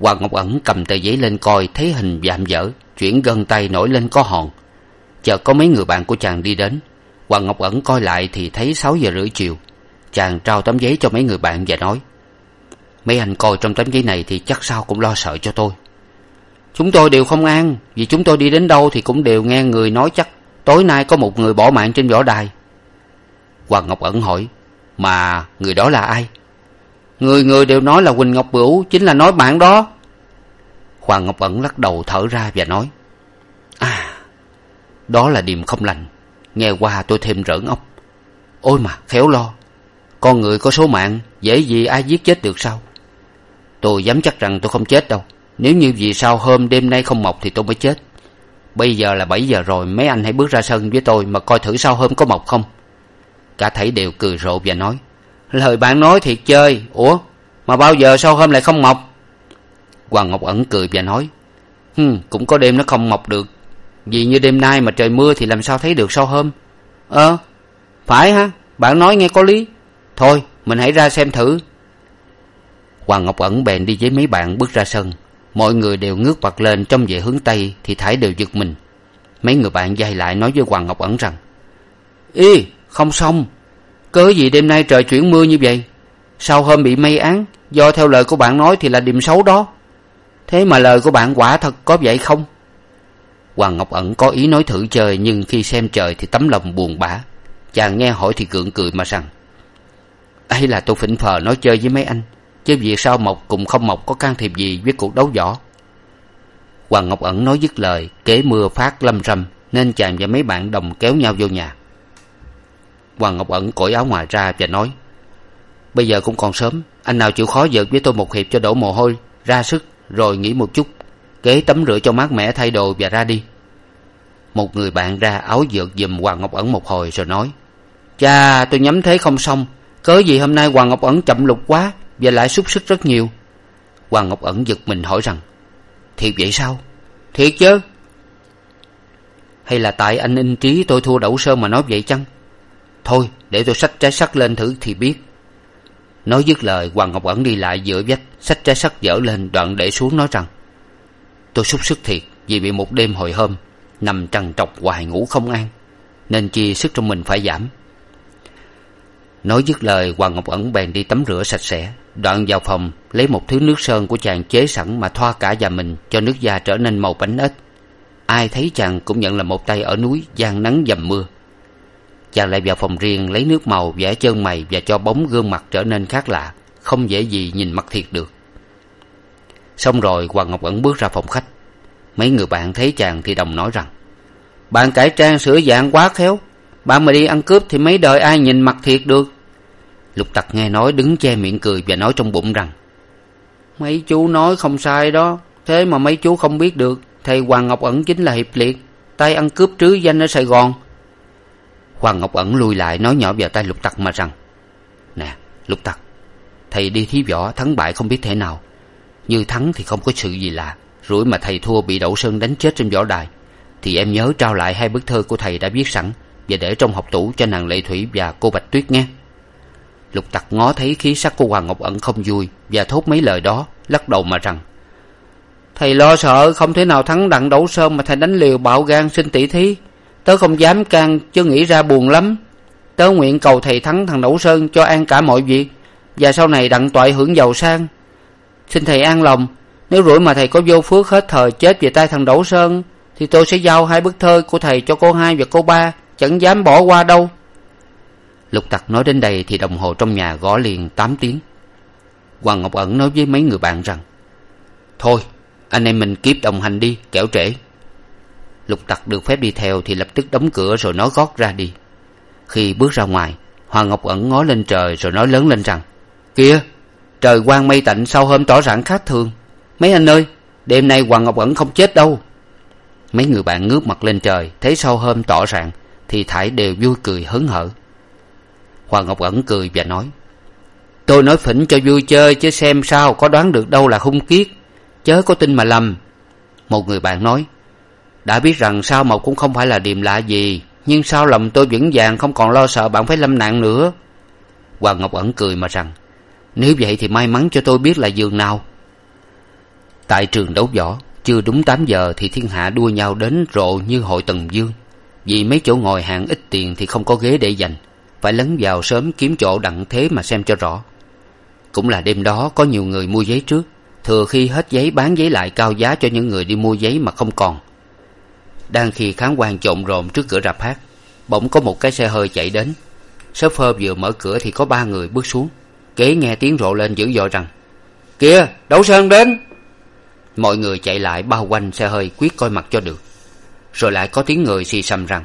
Hoàng ngọc ẩn cầm tờ giấy lên coi, thấy hình vạm vỡ chuyển gân tay nổi lên có hòn. Chợt có mấy người bạn của chàng đi đến. Hoàng ngọc ẩn coi lại thì thấy sáu giờ rưỡi chiều. Chàng trao tấm giấy cho mấy người bạn và nói, mấy anh coi trong tấm giấy này thì chắc sao cũng lo sợ cho tôi. Chúng tôi đều không an, vì chúng tôi đi đến đâu thì cũng đều nghe người nói chắc tối nay có một người bỏ mạng trên võ đài. Hoàng ngọc ẩn hỏi, mà người đó là ai? Người người đều nói là quỳnh ngọc bửu chính là nói bạn đó. Hoàng ngọc ẩn lắc đầu thở ra và nói à đó là điềm không lành. Nghe qua tôi thêm rỡn óc ôi mà, khéo lo. Con người có số mạng, dễ gì ai giết chết được sao? Tôi dám chắc rằng tôi không chết đâu. Nếu như vì sao hôm đêm nay không mọc thì tôi mới chết. Bây giờ là bảy giờ rồi, mấy anh hãy bước ra sân với tôi mà coi thử sao hôm có mọc không. Cả thảy đều cười rộ và nói lời bạn nói thiệt chơi. Ủa, mà bao giờ sao hôm lại không mọc? Hoàng ngọc ẩn cười và nói, hừm, cũng có đêm nó không mọc được. Vì như đêm nay mà trời mưa thì làm sao thấy được sau hôm? Ơ phải ha, bạn nói nghe có lý. Thôi, mình hãy ra xem thử. Hoàng ngọc ẩn bèn đi với mấy bạn bước ra sân. Mọi người đều ngước mặt lên trông về hướng tây thì thải đều giật mình. Mấy người bạn dây lại nói với hoàng ngọc ẩn rằng y không xong cớ gì đêm nay trời chuyển mưa như vậy? Sau hôm bị mây án do theo lời của bạn nói thì là điềm xấu đó. Thế mà lời của bạn quả thật có vậy không? Hoàng ngọc ẩn có ý nói thử trời, nhưng khi xem trời thì tấm lòng buồn bã. Chàng nghe hỏi thì gượng cười mà rằng ấy là tôi phỉnh phờ nói chơi với mấy anh chứ việc sao mộc cùng không mộc có can thiệp gì với cuộc đấu võ? Hoàng ngọc ẩn nói dứt lời kế mưa phát lâm râm nên chàng và mấy bạn đồng kéo nhau vô nhà hoàng ngọc ẩn cởi áo ngoài ra và nói, bây giờ cũng còn sớm, anh nào chịu khó vợt với tôi một hiệp cho đổ mồ hôi, ra sức, rồi nghỉ một chút, kế tắm rửa cho mát mẻ, thay đồ và ra đi. Một người bạn ra áo vợt giùm hoàng ngọc ẩn một hồi rồi nói, cha, tôi nhắm thế không xong, cớ gì hôm nay hoàng ngọc ẩn chậm lục quá và lại xúc sức rất nhiều? Hoàng ngọc ẩn giật mình hỏi rằng, thiệt vậy sao? Thiệt chứ? Hay là tại anh in trí tôi thua đậu sơn mà nói vậy chăng? Thôi, để tôi xách trái sắt lên thử thì biết. Nói dứt lời, hoàng ngọc ẩn đi lại giữa vách, xách trái sắt dở lên, đoạn để xuống nói rằng, tôi xúc sức thiệt, vì bị một đêm hồi hôm, nằm trằn trọc hoài ngủ không an, nên chi sức trong mình phải giảm. Nói dứt lời, hoàng ngọc ẩn bèn đi tắm rửa sạch sẽ, đoạn vào phòng, lấy một thứ nước sơn của chàng chế sẵn mà thoa cả và mình cho nước da trở nên màu bánh ếch. Ai thấy chàng cũng nhận là một tay ở núi, gian nắng dầm mưa chàng lại vào phòng riêng lấy nước màu vẽ chân mày và cho bóng gương mặt trở nên khác lạ, không dễ gì nhìn mặt thiệt được. Xong rồi, hoàng ngọc ẩn bước ra phòng khách. Mấy người bạn thấy chàng thì đồng nói rằng, bạn cải trang sửa dạng quá khéo bạn mà đi ăn cướp thì mấy đời ai nhìn mặt thiệt được? Lục tặc nghe nói đứng che miệng cười và nói trong bụng rằng, mấy chú nói không sai đó, thế mà mấy chú không biết được, thầy hoàng ngọc ẩn chính là hiệp liệt, tay ăn cướp trứ danh ở sài gòn hoàng ngọc ẩn lui lại nói nhỏ vào tay lục tặc mà rằng, nè, lục tặc, thầy đi thí võ thắng bại không biết thế nào. Như thắng thì không có sự gì lạ. Rủi mà thầy thua bị đậu sơn đánh chết trên võ đài. Thì em nhớ trao lại hai bức thơ của thầy đã viết sẵn và để trong học tủ cho nàng lệ thủy và cô bạch tuyết nghe. Lục tặc ngó thấy khí sắc của hoàng ngọc ẩn không vui và thốt mấy lời đó, lắc đầu mà rằng, thầy lo sợ không thể nào thắng đặng đấu sơn mà thầy đánh liều bạo gan xin tỷ thí tớ không dám can chứ nghĩ ra buồn lắm. Tớ nguyện cầu thầy thắng thằng Đẩu sơn cho an cả mọi việc, và sau này đặng toại hưởng giàu sang. Xin thầy an lòng, nếu rủi mà thầy có vô phước hết thời chết về tay thằng Đẩu sơn, thì tôi sẽ giao hai bức thơ của thầy cho cô hai và cô ba, chẳng dám bỏ qua đâu. Lục tặc nói đến đây thì đồng hồ trong nhà gõ liền tám tiếng. Hoàng ngọc ẩn nói với mấy người bạn rằng, thôi, anh em mình kiếp đồng hành đi, kẻo trễ lục tặc được phép đi theo thì lập tức đóng cửa rồi nói gót ra đi. Khi bước ra ngoài hoàng ngọc ẩn ngó lên trời rồi nói lớn lên rằng, kìa, trời quang mây tạnh sau hôm tỏ rạng khác thường? Mấy anh ơi, đêm nay hoàng ngọc ẩn không chết đâu. Mấy người bạn ngước mặt lên trời, thấy sau hôm tỏ rạng thì thải đều vui cười hớn hở. Hoàng ngọc ẩn cười và nói, tôi nói phỉnh cho vui chơi chứ xem sao có đoán được đâu là hung kiết chớ có tin mà lầm. Một người bạn nói đã biết rằng sao mộc cũng không phải là điềm lạ gì, nhưng sao lòng tôi vững vàng không còn lo sợ bạn phải lâm nạn nữa. Hoàng ngọc ẩn cười mà rằng, nếu vậy thì may mắn cho tôi biết là giường nào. Tại trường đấu võ, chưa đúng tám giờ thì thiên hạ đua nhau đến rộ như hội tần dương. Vì mấy chỗ ngồi hạng ít tiền thì không có ghế để dành, phải lấn vào sớm kiếm chỗ đặng thế mà xem cho rõ. Cũng là đêm đó, có nhiều người mua giấy trước, thừa khi hết giấy bán giấy lại cao giá cho những người đi mua giấy mà không còn đang khi khán quan trộn rộn trước cửa rạp hát, bỗng có một cái xe hơi chạy đến. S phơ vừa mở cửa thì có ba người bước xuống, kế nghe tiếng rộ lên dữ dội rằng, kìa đậu sơn đến! Mọi người chạy lại bao quanh xe hơi quyết coi mặt cho được. Rồi lại có tiếng người xì xầm rằng,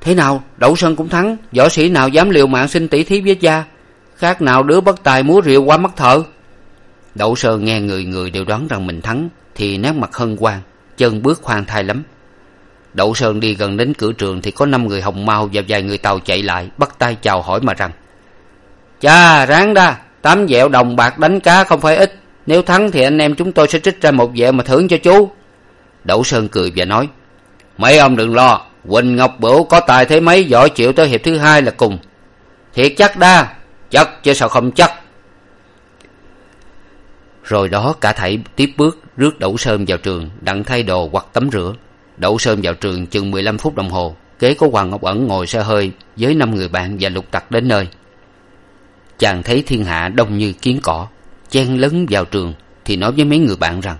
thế nào đậu sơn cũng thắng, võ sĩ nào dám liều mạng xin tỷ thí với cha? Khác nào đứa bất tài múa rượu qua mắt thợ? Đậu sơn nghe người người đều đoán rằng mình thắng thì nét mặt hân hoan, chân bước khoan thai lắm đậu sơn đi gần đến cửa trường thì có năm người hồng mau và vài người tàu chạy lại, bắt tay chào hỏi mà rằng cha ráng đa tám dẹo đồng bạc đánh cá không phải ít, nếu thắng thì anh em chúng tôi sẽ trích ra một dẹo mà thưởng cho chú. Đậu sơn cười và nói, mấy ông đừng lo quỳnh ngọc bửu có tài thế mấy, giỏi chịu tới hiệp thứ hai là cùng. Thiệt chắc đa, chắc chứ sao không chắc. Rồi đó cả thảy tiếp bước rước đậu sơn vào trường, đặng thay đồ hoặc tắm rửa đậu sơn vào trường chừng mười lăm phút đồng hồ, kế có hoàng ngọc ẩn ngồi xe hơi với năm người bạn và lục tặc đến nơi. Chàng thấy thiên hạ đông như kiến cỏ, chen lấn vào trường thì nói với mấy người bạn rằng,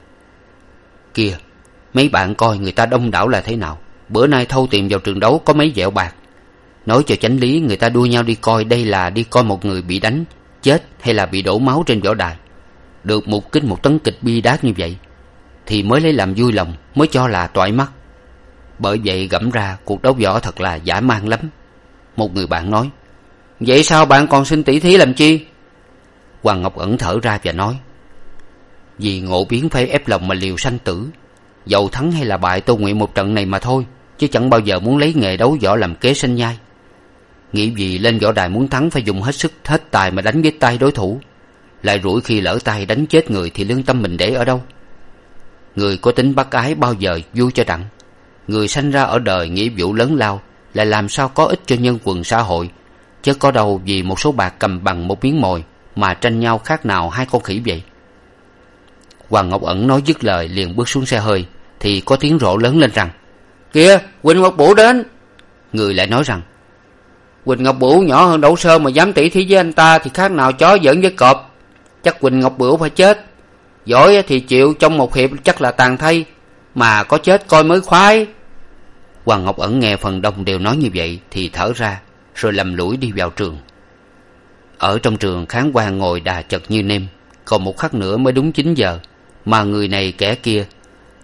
kìa, mấy bạn coi người ta đông đảo là thế nào? Bữa nay thâu tiền vào trường đấu có mấy dẹo bạc. Nói cho chánh lý người ta đua nhau đi coi đây là đi coi một người bị đánh, chết hay là bị đổ máu trên võ đài. Được một kích một tấn kịch bi đát như vậy thì mới lấy làm vui lòng, mới cho là toại mắt bởi vậy gẫm ra, cuộc đấu võ thật là dã man lắm. Một người bạn nói, vậy sao bạn còn xin tỷ thí làm chi? Hoàng ngọc ẩn thở ra và nói, vì ngộ biến phải ép lòng mà liều sanh tử, dầu thắng hay là bại tôi nguyện một trận này mà thôi, chứ chẳng bao giờ muốn lấy nghề đấu võ làm kế sinh nhai. Nghĩ gì lên võ đài muốn thắng phải dùng hết sức, hết tài mà đánh với tay đối thủ. Lại rủi khi lỡ tay đánh chết người thì lương tâm mình để ở đâu? Người có tính bác ái bao giờ vui cho đặng người sanh ra ở đời nghĩa vụ lớn lao là làm sao có ích cho nhân quần xã hội? Chứ có đâu vì một số bạc cầm bằng một miếng mồi mà tranh nhau khác nào hai con khỉ vậy. Hoàng ngọc ẩn nói dứt lời liền bước xuống xe hơi, thì có tiếng rộ lớn lên rằng, kìa, quỳnh ngọc bửu đến! Người lại nói rằng, quỳnh ngọc bửu nhỏ hơn đậu sơ mà dám tỉ thí với anh ta thì khác nào chó giỡn với cọp. Chắc quỳnh ngọc bửu phải chết. Giỏi thì chịu, trong một hiệp chắc là tàn thay, mà có chết coi mới khoái hoàng ngọc ẩn nghe phần đông đều nói như vậy thì thở ra, rồi lầm lũi đi vào trường. Ở trong trường khán quan ngồi đà chật như nêm, còn một khắc nữa mới đúng chín giờ, mà người này kẻ kia,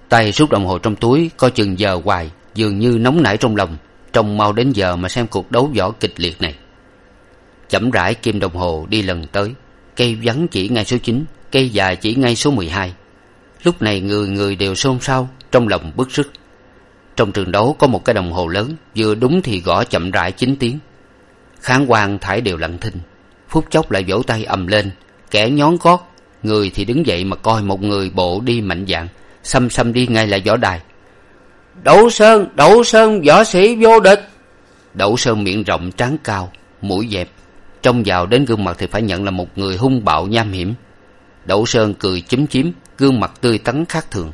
tay rút đồng hồ trong túi, coi chừng giờ hoài, dường như nóng nảy trong lòng, trông mau đến giờ mà xem cuộc đấu võ kịch liệt này. Chậm rãi kim đồng hồ đi lần tới, cây vắng chỉ ngay số chín, cây dài chỉ ngay số mười hai. Lúc này người người đều xôn xao, trong lòng bức rứt trong trường đấu có một cái đồng hồ lớn, vừa đúng thì gõ chậm rãi chín tiếng. Khán quan thải đều lặng thinh. Phút chốc lại vỗ tay ầm lên, kẻ nhón gót, người thì đứng dậy mà coi một người bộ đi mạnh dạn xăm xăm đi ngay lại võ đài. Đậu sơn đậu sơn, võ sĩ vô địch. Đậu sơn miệng rộng trán cao, mũi dẹp. Trông vào đến gương mặt thì phải nhận là một người hung bạo nham hiểm. Đậu sơn cười chúm chím, gương mặt tươi tắn khác thường.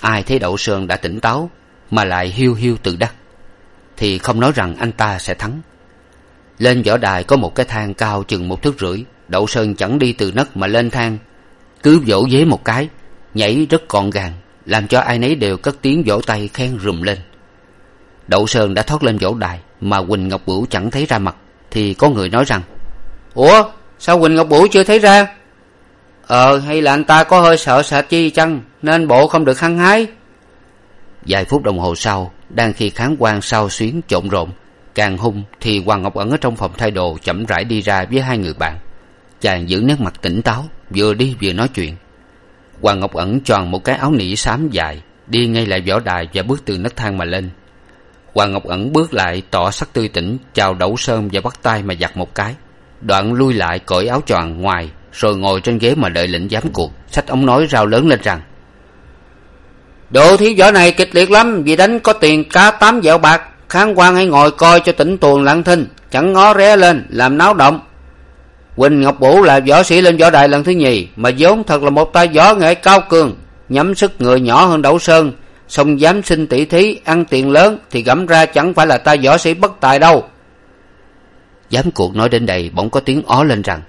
Ai thấy đậu sơn đã tỉnh táo mà lại hiu hiu tự đắc, thì không nói rằng anh ta sẽ thắng. Lên võ đài có một cái thang cao chừng một thước rưỡi, đậu sơn chẳng đi từ nấc mà lên thang, cứ vỗ dế một cái, nhảy rất gọn gàng, làm cho ai nấy đều cất tiếng vỗ tay khen rùm lên. Đậu sơn đã thoát lên võ đài, mà quỳnh ngọc bửu chẳng thấy ra mặt, thì có người nói rằng, ủa, sao quỳnh ngọc bửu chưa thấy ra? Ờ hay là anh ta có hơi sợ sệt chi chăng, nên bộ không được hăng hái vài phút đồng hồ sau, đang khi khán quan sao xuyến trộn rộn, càng hung thì hoàng ngọc ẩn ở trong phòng thay đồ chậm rãi đi ra với hai người bạn. Chàng giữ nét mặt tỉnh táo, vừa đi vừa nói chuyện. Hoàng ngọc ẩn choàng một cái áo nỉ xám dài, đi ngay lại võ đài và bước từ nấc thang mà lên. Hoàng ngọc ẩn bước lại tỏ sắc tươi tỉnh, chào đẩu sơn và bắt tay mà giặt một cái. Đoạn lui lại cởi áo choàng ngoài, rồi ngồi trên ghế mà đợi lệnh giám cuộc xách ống nói rao lớn lên rằng đồ thi võ này kịch liệt lắm, vì đánh có tiền cá tám dạo bạc khán quan hãy ngồi coi cho tỉnh tuồng lặng thinh, chẳng ngó ré lên, làm náo động. Quỳnh ngọc vũ là võ sĩ lên võ đài lần thứ nhì, mà vốn thật là một tay võ nghệ cao cường, nhắm sức người nhỏ hơn đậu sơn, song dám xin tỷ thí, ăn tiền lớn thì gẫm ra chẳng phải là tay võ sĩ bất tài đâu. Dám cuộc nói đến đây bỗng có tiếng ó lên rằng,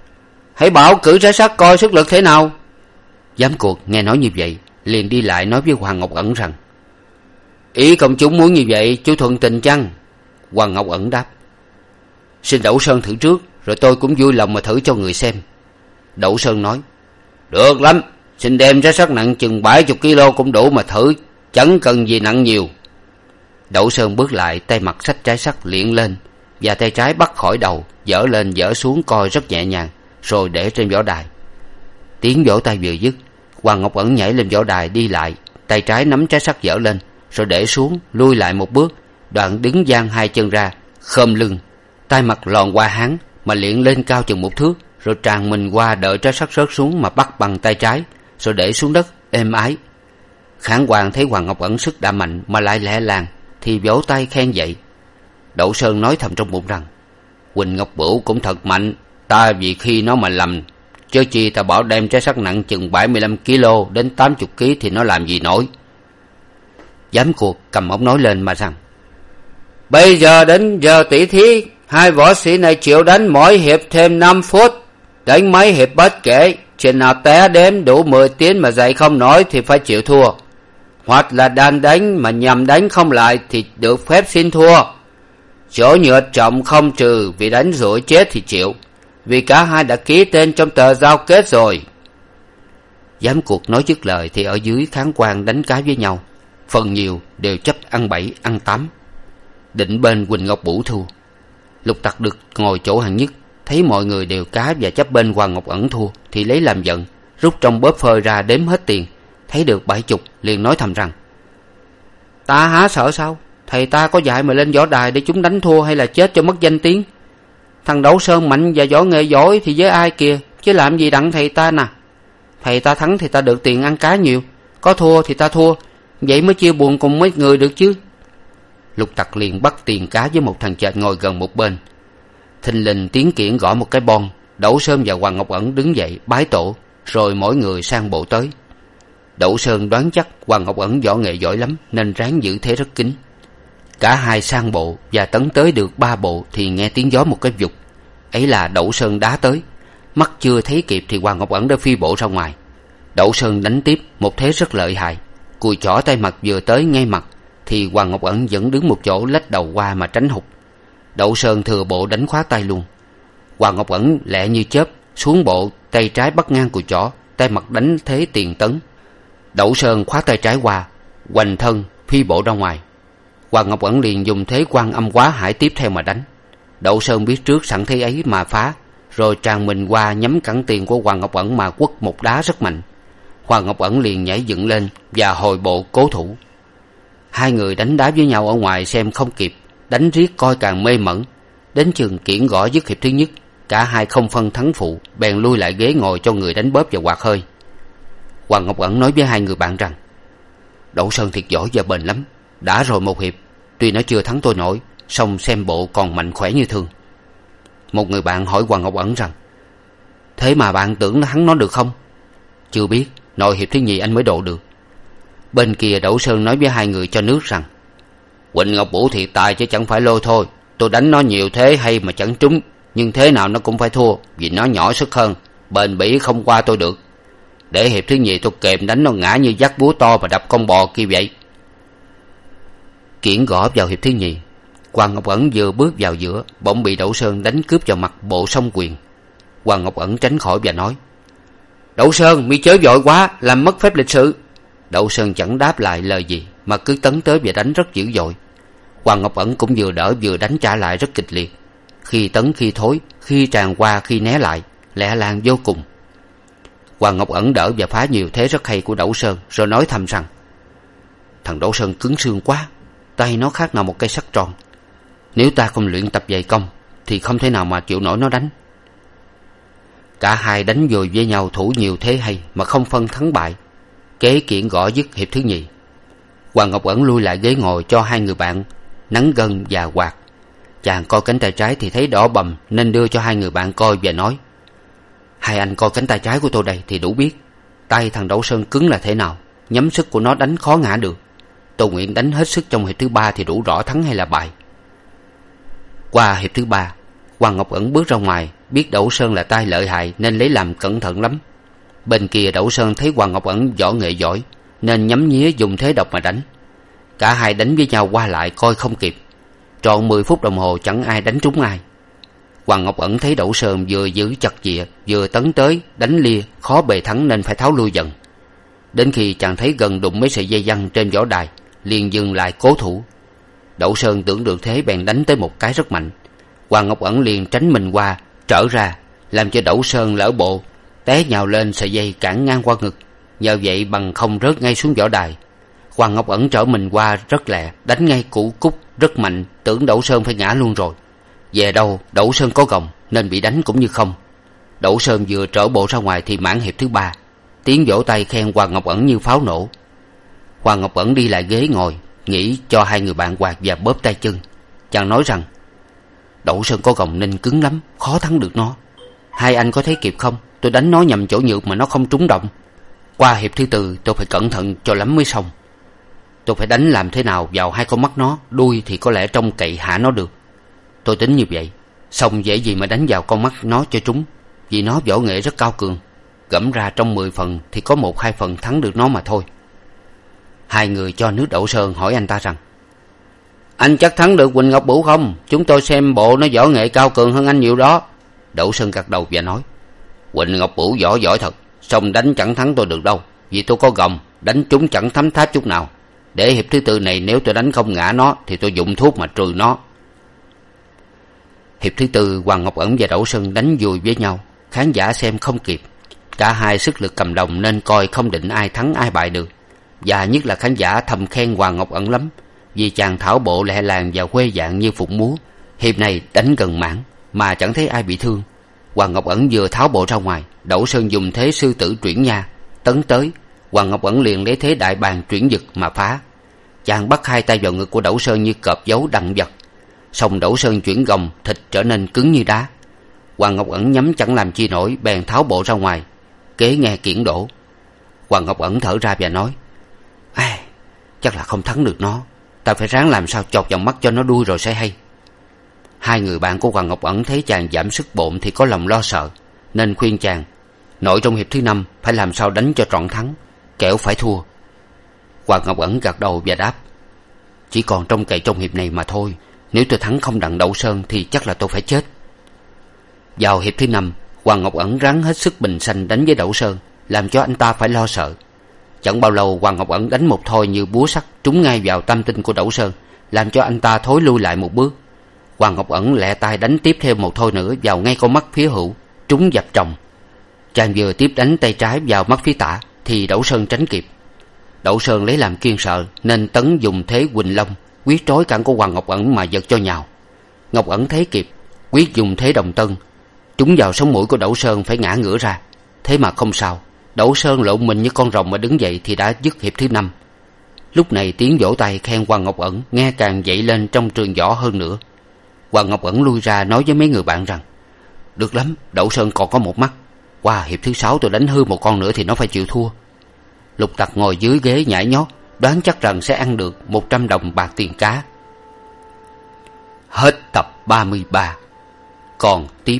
hãy bảo cử ra sát coi sức lực thế nào? Dám cuộc nghe nói như vậy liền đi lại nói với hoàng ngọc ẩn rằng, ý công chúng muốn như vậy, chú thuận tình chăng? Hoàng ngọc ẩn đáp, xin đậu sơn thử trước, rồi tôi cũng vui lòng mà thử cho người xem. Đậu sơn nói, được lắm, xin đem trái sắt nặng chừng bảy chục kg cũng đủ mà thử, chẳng cần gì nặng nhiều. Đậu sơn bước lại, tay mặt xách trái sắt liệng lên và tay trái bắt khỏi đầu, dở lên dở xuống, coi rất nhẹ nhàng, rồi để trên võ đài. Tiếng vỗ tay vừa dứt hoàng ngọc ẩn nhảy lên võ đài đi lại, tay trái nắm trái sắt dở lên, rồi để xuống, lui lại một bước đoạn đứng giang hai chân ra, khom lưng, tay mặt lòn qua háng mà liệng lên cao chừng một thước, rồi tràn mình qua đợi trái sắt rớt xuống mà bắt bằng tay trái, rồi để xuống đất, êm ái Khán hoàng thấy hoàng ngọc ẩn sức đã mạnh mà lại lẹ làng, thì vỗ tay khen dậy. đậu sơn nói thầm trong bụng rằng, quỳnh ngọc bửu cũng thật mạnh, ta vì khi nó mà lầm chớ chi ta bảo đem trái sắt nặng chừng bảy mươi lăm kg đến tám chục kg thì nó làm gì nổi? Giám cuộc cầm ống nói lên mà rằng, bây giờ đến giờ tỷ thí, hai võ sĩ này chịu đánh mỗi hiệp thêm năm phút. Đánh mấy hiệp bất kể, chừng nào té đếm đủ mười tiếng mà dậy không nổi thì phải chịu thua. Hoặc là đang đánh mà nhầm đánh không lại thì được phép xin thua. Chỗ nhựa trọng không trừ, vì đánh rủi chết thì chịu vì cả hai đã ký tên trong tờ giao kết rồi. Giám cuộc nói dứt lời thì ở dưới khán quan đánh cá với nhau. Phần nhiều đều chấp ăn bảy ăn tám định bên quỳnh ngọc bủ thua lục tặc được ngồi chỗ hàng nhất, thấy mọi người đều cá và chấp bên hoàng ngọc ẩn thua thì lấy làm giận, rút trong bóp phơi ra đếm hết tiền, thấy được bảy chục liền nói thầm rằng, ta há sợ sao? Thầy ta có dạy mà lên võ đài để chúng đánh thua hay là chết cho mất danh tiếng? Thằng đỗ sơn mạnh và võ nghệ giỏi thì với ai kìa, chứ làm gì đặng thầy ta nè. Thầy ta thắng thì ta được tiền ăn cá nhiều, có thua thì ta thua. Vậy mới chia buồn cùng mấy người được chứ. Lục tặc liền bắt tiền cá với một thằng chệch ngồi gần một bên. Thình lình tiếng kiển gõ một cái bon đậu sơn và hoàng ngọc ẩn đứng dậy bái tổ, rồi mỗi người sang bộ tới. Đậu sơn đoán chắc hoàng ngọc ẩn võ nghệ giỏi lắm, nên ráng giữ thế rất kín cả hai sang bộ và tấn tới được ba bộ thì nghe tiếng gió một cái vụt. Ấy là đậu sơn đá tới. Mắt chưa thấy kịp thì hoàng ngọc ẩn đã phi bộ ra ngoài. Đậu sơn đánh tiếp, một thế rất lợi hại. Cùi chỏ tay mặt vừa tới ngay mặt thì hoàng ngọc ẩn vẫn đứng một chỗ lách đầu qua mà tránh hụt. Đậu sơn thừa bộ đánh khóa tay luôn. Hoàng ngọc ẩn lẹ như chớp, xuống bộ, tay trái bắt ngang cùi chỏ, tay mặt đánh thế tiền tấn. Đậu sơn khóa tay trái qua, hoành thân, phi bộ ra ngoài hoàng ngọc ẩn liền dùng thế quan âm quá hải tiếp theo mà đánh. Đậu sơn biết trước sẵn thế ấy mà phá, rồi tràn mình qua nhắm cẳng tiền của hoàng ngọc ẩn mà quất một đá rất mạnh. Hoàng ngọc ẩn liền nhảy dựng lên và hồi bộ cố thủ. Hai người đánh đá với nhau ở ngoài xem không kịp, đánh riết coi càng mê mẩn. Đến chừng kiển gõ dứt hiệp thứ nhất, cả hai không phân thắng phụ, bèn lui lại ghế ngồi cho người đánh bóp và quạt hơi. Hoàng ngọc ẩn nói với hai người bạn rằng đỗ sơn thiệt giỏi và bền lắm, đã rồi một hiệp tuy nó chưa thắng tôi nổi, song xem bộ còn mạnh khỏe như thường. Một người bạn hỏi hoàng ngọc ẩn rằng, thế mà bạn tưởng nó thắng nó được không? Chưa biết, nội hiệp thứ nhì anh mới độ được. Bên kia đẩu sơn nói với hai người cho nước rằng, quỳnh ngọc vũ thiệt tài chứ chẳng phải lôi thôi. Tôi đánh nó nhiều thế hay mà chẳng trúng, nhưng thế nào nó cũng phải thua, vì nó nhỏ sức hơn, bền bỉ không qua tôi được. Để hiệp thứ nhì tôi kèm đánh nó ngã như dắt búa to và đập con bò kia vậy kiển gõ vào hiệp thứ nhì. Hoàng ngọc ẩn vừa bước vào giữa, bỗng bị đậu sơn đánh cướp vào mặt bộ song quyền. Hoàng ngọc ẩn tránh khỏi và nói đậu sơn, mi chớ vội quá, làm mất phép lịch sự. Đậu sơn chẳng đáp lại lời gì, mà cứ tấn tới và đánh rất dữ dội. Hoàng ngọc ẩn cũng vừa đỡ vừa đánh trả lại rất kịch liệt. Khi tấn, khi thối, khi tràn qua, khi né lại lẹ lan vô cùng. Hoàng ngọc ẩn đỡ và phá nhiều thế rất hay của đậu sơn, rồi nói thầm rằng, thằng đậu sơn cứng xương quá tay nó khác nào một cây sắt tròn. Nếu ta không luyện tập dày công, thì không thể nào mà chịu nổi nó đánh. Cả hai đánh dồi với nhau thủ nhiều thế hay mà không phân thắng bại, kế kiện gõ dứt hiệp thứ nhì. Hoàng ngọc ẩn lui lại ghế ngồi cho hai người bạn, nắng gân và quạt. Chàng coi cánh tay trái thì thấy đỏ bầm, nên đưa cho hai người bạn coi và nói, hai anh coi cánh tay trái của tôi đây thì đủ biết, tay thằng đậu sơn cứng là thế nào, nhắm sức của nó đánh khó ngã được tôi nguyện đánh hết sức trong hiệp thứ ba thì đủ rõ thắng hay là bại. Qua hiệp thứ ba, hoàng ngọc ẩn bước ra ngoài, biết đậu sơn là tay lợi hại nên lấy làm cẩn thận lắm. Bên kia đậu sơn thấy hoàng ngọc ẩn võ nghệ giỏi, nên nhắm nhía dùng thế độc mà đánh. Cả hai đánh với nhau qua lại coi không kịp. Trọn mười phút đồng hồ chẳng ai đánh trúng ai. Hoàng ngọc ẩn thấy đậu sơn vừa giữ chặt chịa vừa tấn tới, đánh lia, khó bề thắng nên phải tháo lui dần. Đến khi chàng thấy gần đụng mấy sợi dây văng trên võ đài liền dừng lại cố thủ. Đậu sơn tưởng được thế bèn đánh tới một cái rất mạnh. Hoàng ngọc ẩn liền tránh mình qua, trở ra, làm cho đậu sơn lỡ bộ, té nhào lên sợi dây cản ngang qua ngực. Nhờ vậy bằng không rớt ngay xuống võ đài. Hoàng ngọc ẩn trở mình qua rất lẹ, đánh ngay củ cúc rất mạnh, tưởng đậu sơn phải ngã luôn rồi. Về đâu đậu sơn có gồng, nên bị đánh cũng như không. Đậu sơn vừa trở bộ ra ngoài thì mãn hiệp thứ ba. Tiếng vỗ tay khen hoàng ngọc ẩn như pháo nổ hoàng ngọc ẩn đi lại ghế ngồi, nghĩ cho hai người bạn quạt và bóp tay chân. Chàng nói rằng đỗ sơn có gồng nên cứng lắm, khó thắng được nó. Hai anh có thấy kịp không? Tôi đánh nó nhầm chỗ nhược mà nó không trúng động qua hiệp thứ tư, tôi phải cẩn thận cho lắm mới xong. Tôi phải đánh làm thế nào vào hai con mắt nó, đuôi thì có lẽ trông cậy hạ nó được. Tôi tính như vậy, xong dễ gì mà đánh vào con mắt nó cho trúng, vì nó võ nghệ rất cao cường. Gẫm ra trong mười phần thì có một hai phần thắng được nó mà thôi hai người cho nước đậu sơn hỏi anh ta rằng, anh chắc thắng được quỳnh ngọc bửu không? Chúng tôi xem bộ nó võ nghệ cao cường hơn anh nhiều đó. Đậu sơn gật đầu và nói, quỳnh ngọc bửu võ giỏi thật, song đánh chẳng thắng tôi được đâu, vì tôi có gồng, đánh chúng chẳng thấm tháp chút nào. Để hiệp thứ tư này nếu tôi đánh không ngã nó, thì tôi dùng thuốc mà trừ nó. Hiệp thứ tư, hoàng ngọc ẩn và đậu sơn đánh vui với nhau. Khán giả xem không kịp. Cả hai sức lực cầm đồng nên coi không định ai thắng ai bại được và nhất là khán giả thầm khen hoàng ngọc ẩn lắm, vì chàng thảo bộ lẹ làng và khuê dạng như phục múa. Hiệp này đánh gần mãn mà chẳng thấy ai bị thương. Hoàng ngọc ẩn vừa tháo bộ ra ngoài Đẩu sơn dùng thế sư tử chuyển nha, tấn tới. Hoàng ngọc ẩn liền lấy thế đại bàng chuyển giật mà phá. Chàng bắt hai tay vào ngực của Đẩu sơn như cọp dấu đặng vật. Xong Đẩu sơn chuyển gồng, thịt trở nên cứng như đá. Hoàng ngọc ẩn nhắm chẳng làm chi nổi, bèn tháo bộ ra ngoài, kế nghe kiển đổ. Hoàng ngọc ẩn thở ra và nói ai chắc là không thắng được nó. Ta phải ráng làm sao chọc vào mắt cho nó đuôi rồi sẽ hay. Hai người bạn của hoàng ngọc ẩn thấy chàng giảm sức bộn thì có lòng lo sợ, nên khuyên chàng, nội trong hiệp thứ năm phải làm sao đánh cho trọn thắng, kẻo phải thua. Hoàng ngọc ẩn gật đầu và đáp, chỉ còn trông cậy trong hiệp này mà thôi, nếu tôi thắng không đặng đậu sơn thì chắc là tôi phải chết. Vào hiệp thứ năm, hoàng ngọc ẩn ráng hết sức bình sanh đánh với đậu sơn, làm cho anh ta phải lo sợ chẳng bao lâu, hoàng ngọc ẩn đánh một thôi như búa sắt trúng ngay vào tâm tinh của Đẩu sơn, làm cho anh ta thối lui lại một bước. Hoàng ngọc ẩn lẹ tay đánh tiếp thêm một thôi nữa vào ngay con mắt phía hữu, trúng dập trồng. Chàng vừa tiếp đánh tay trái vào mắt phía tả, thì Đẩu sơn tránh kịp. Đậu sơn lấy làm kiên sợ, nên tấn dùng thế quỳnh long, quyết trói cẳng của hoàng ngọc ẩn mà giật cho nhào. Ngọc ẩn thấy kịp, quyết dùng thế đồng tân. Chúng vào sống mũi của Đẩu sơn phải ngã ngửa ra, thế mà không sao đỗ sơn lộn mình như con rồng mà đứng dậy thì đã dứt hiệp thứ năm. Lúc này tiếng vỗ tay khen hoàng ngọc ẩn, nghe càng dậy lên trong trường võ hơn nữa. Hoàng ngọc ẩn lui ra nói với mấy người bạn rằng, được lắm đậu sơn còn có một mắt. Qua hiệp thứ sáu tôi đánh hư một con nữa thì nó phải chịu thua. Lục tặc ngồi dưới ghế nhảy nhót, đoán chắc rằng sẽ ăn được một trăm đồng bạc tiền cá. Hết tập ba mươi ba. Còn tiếp.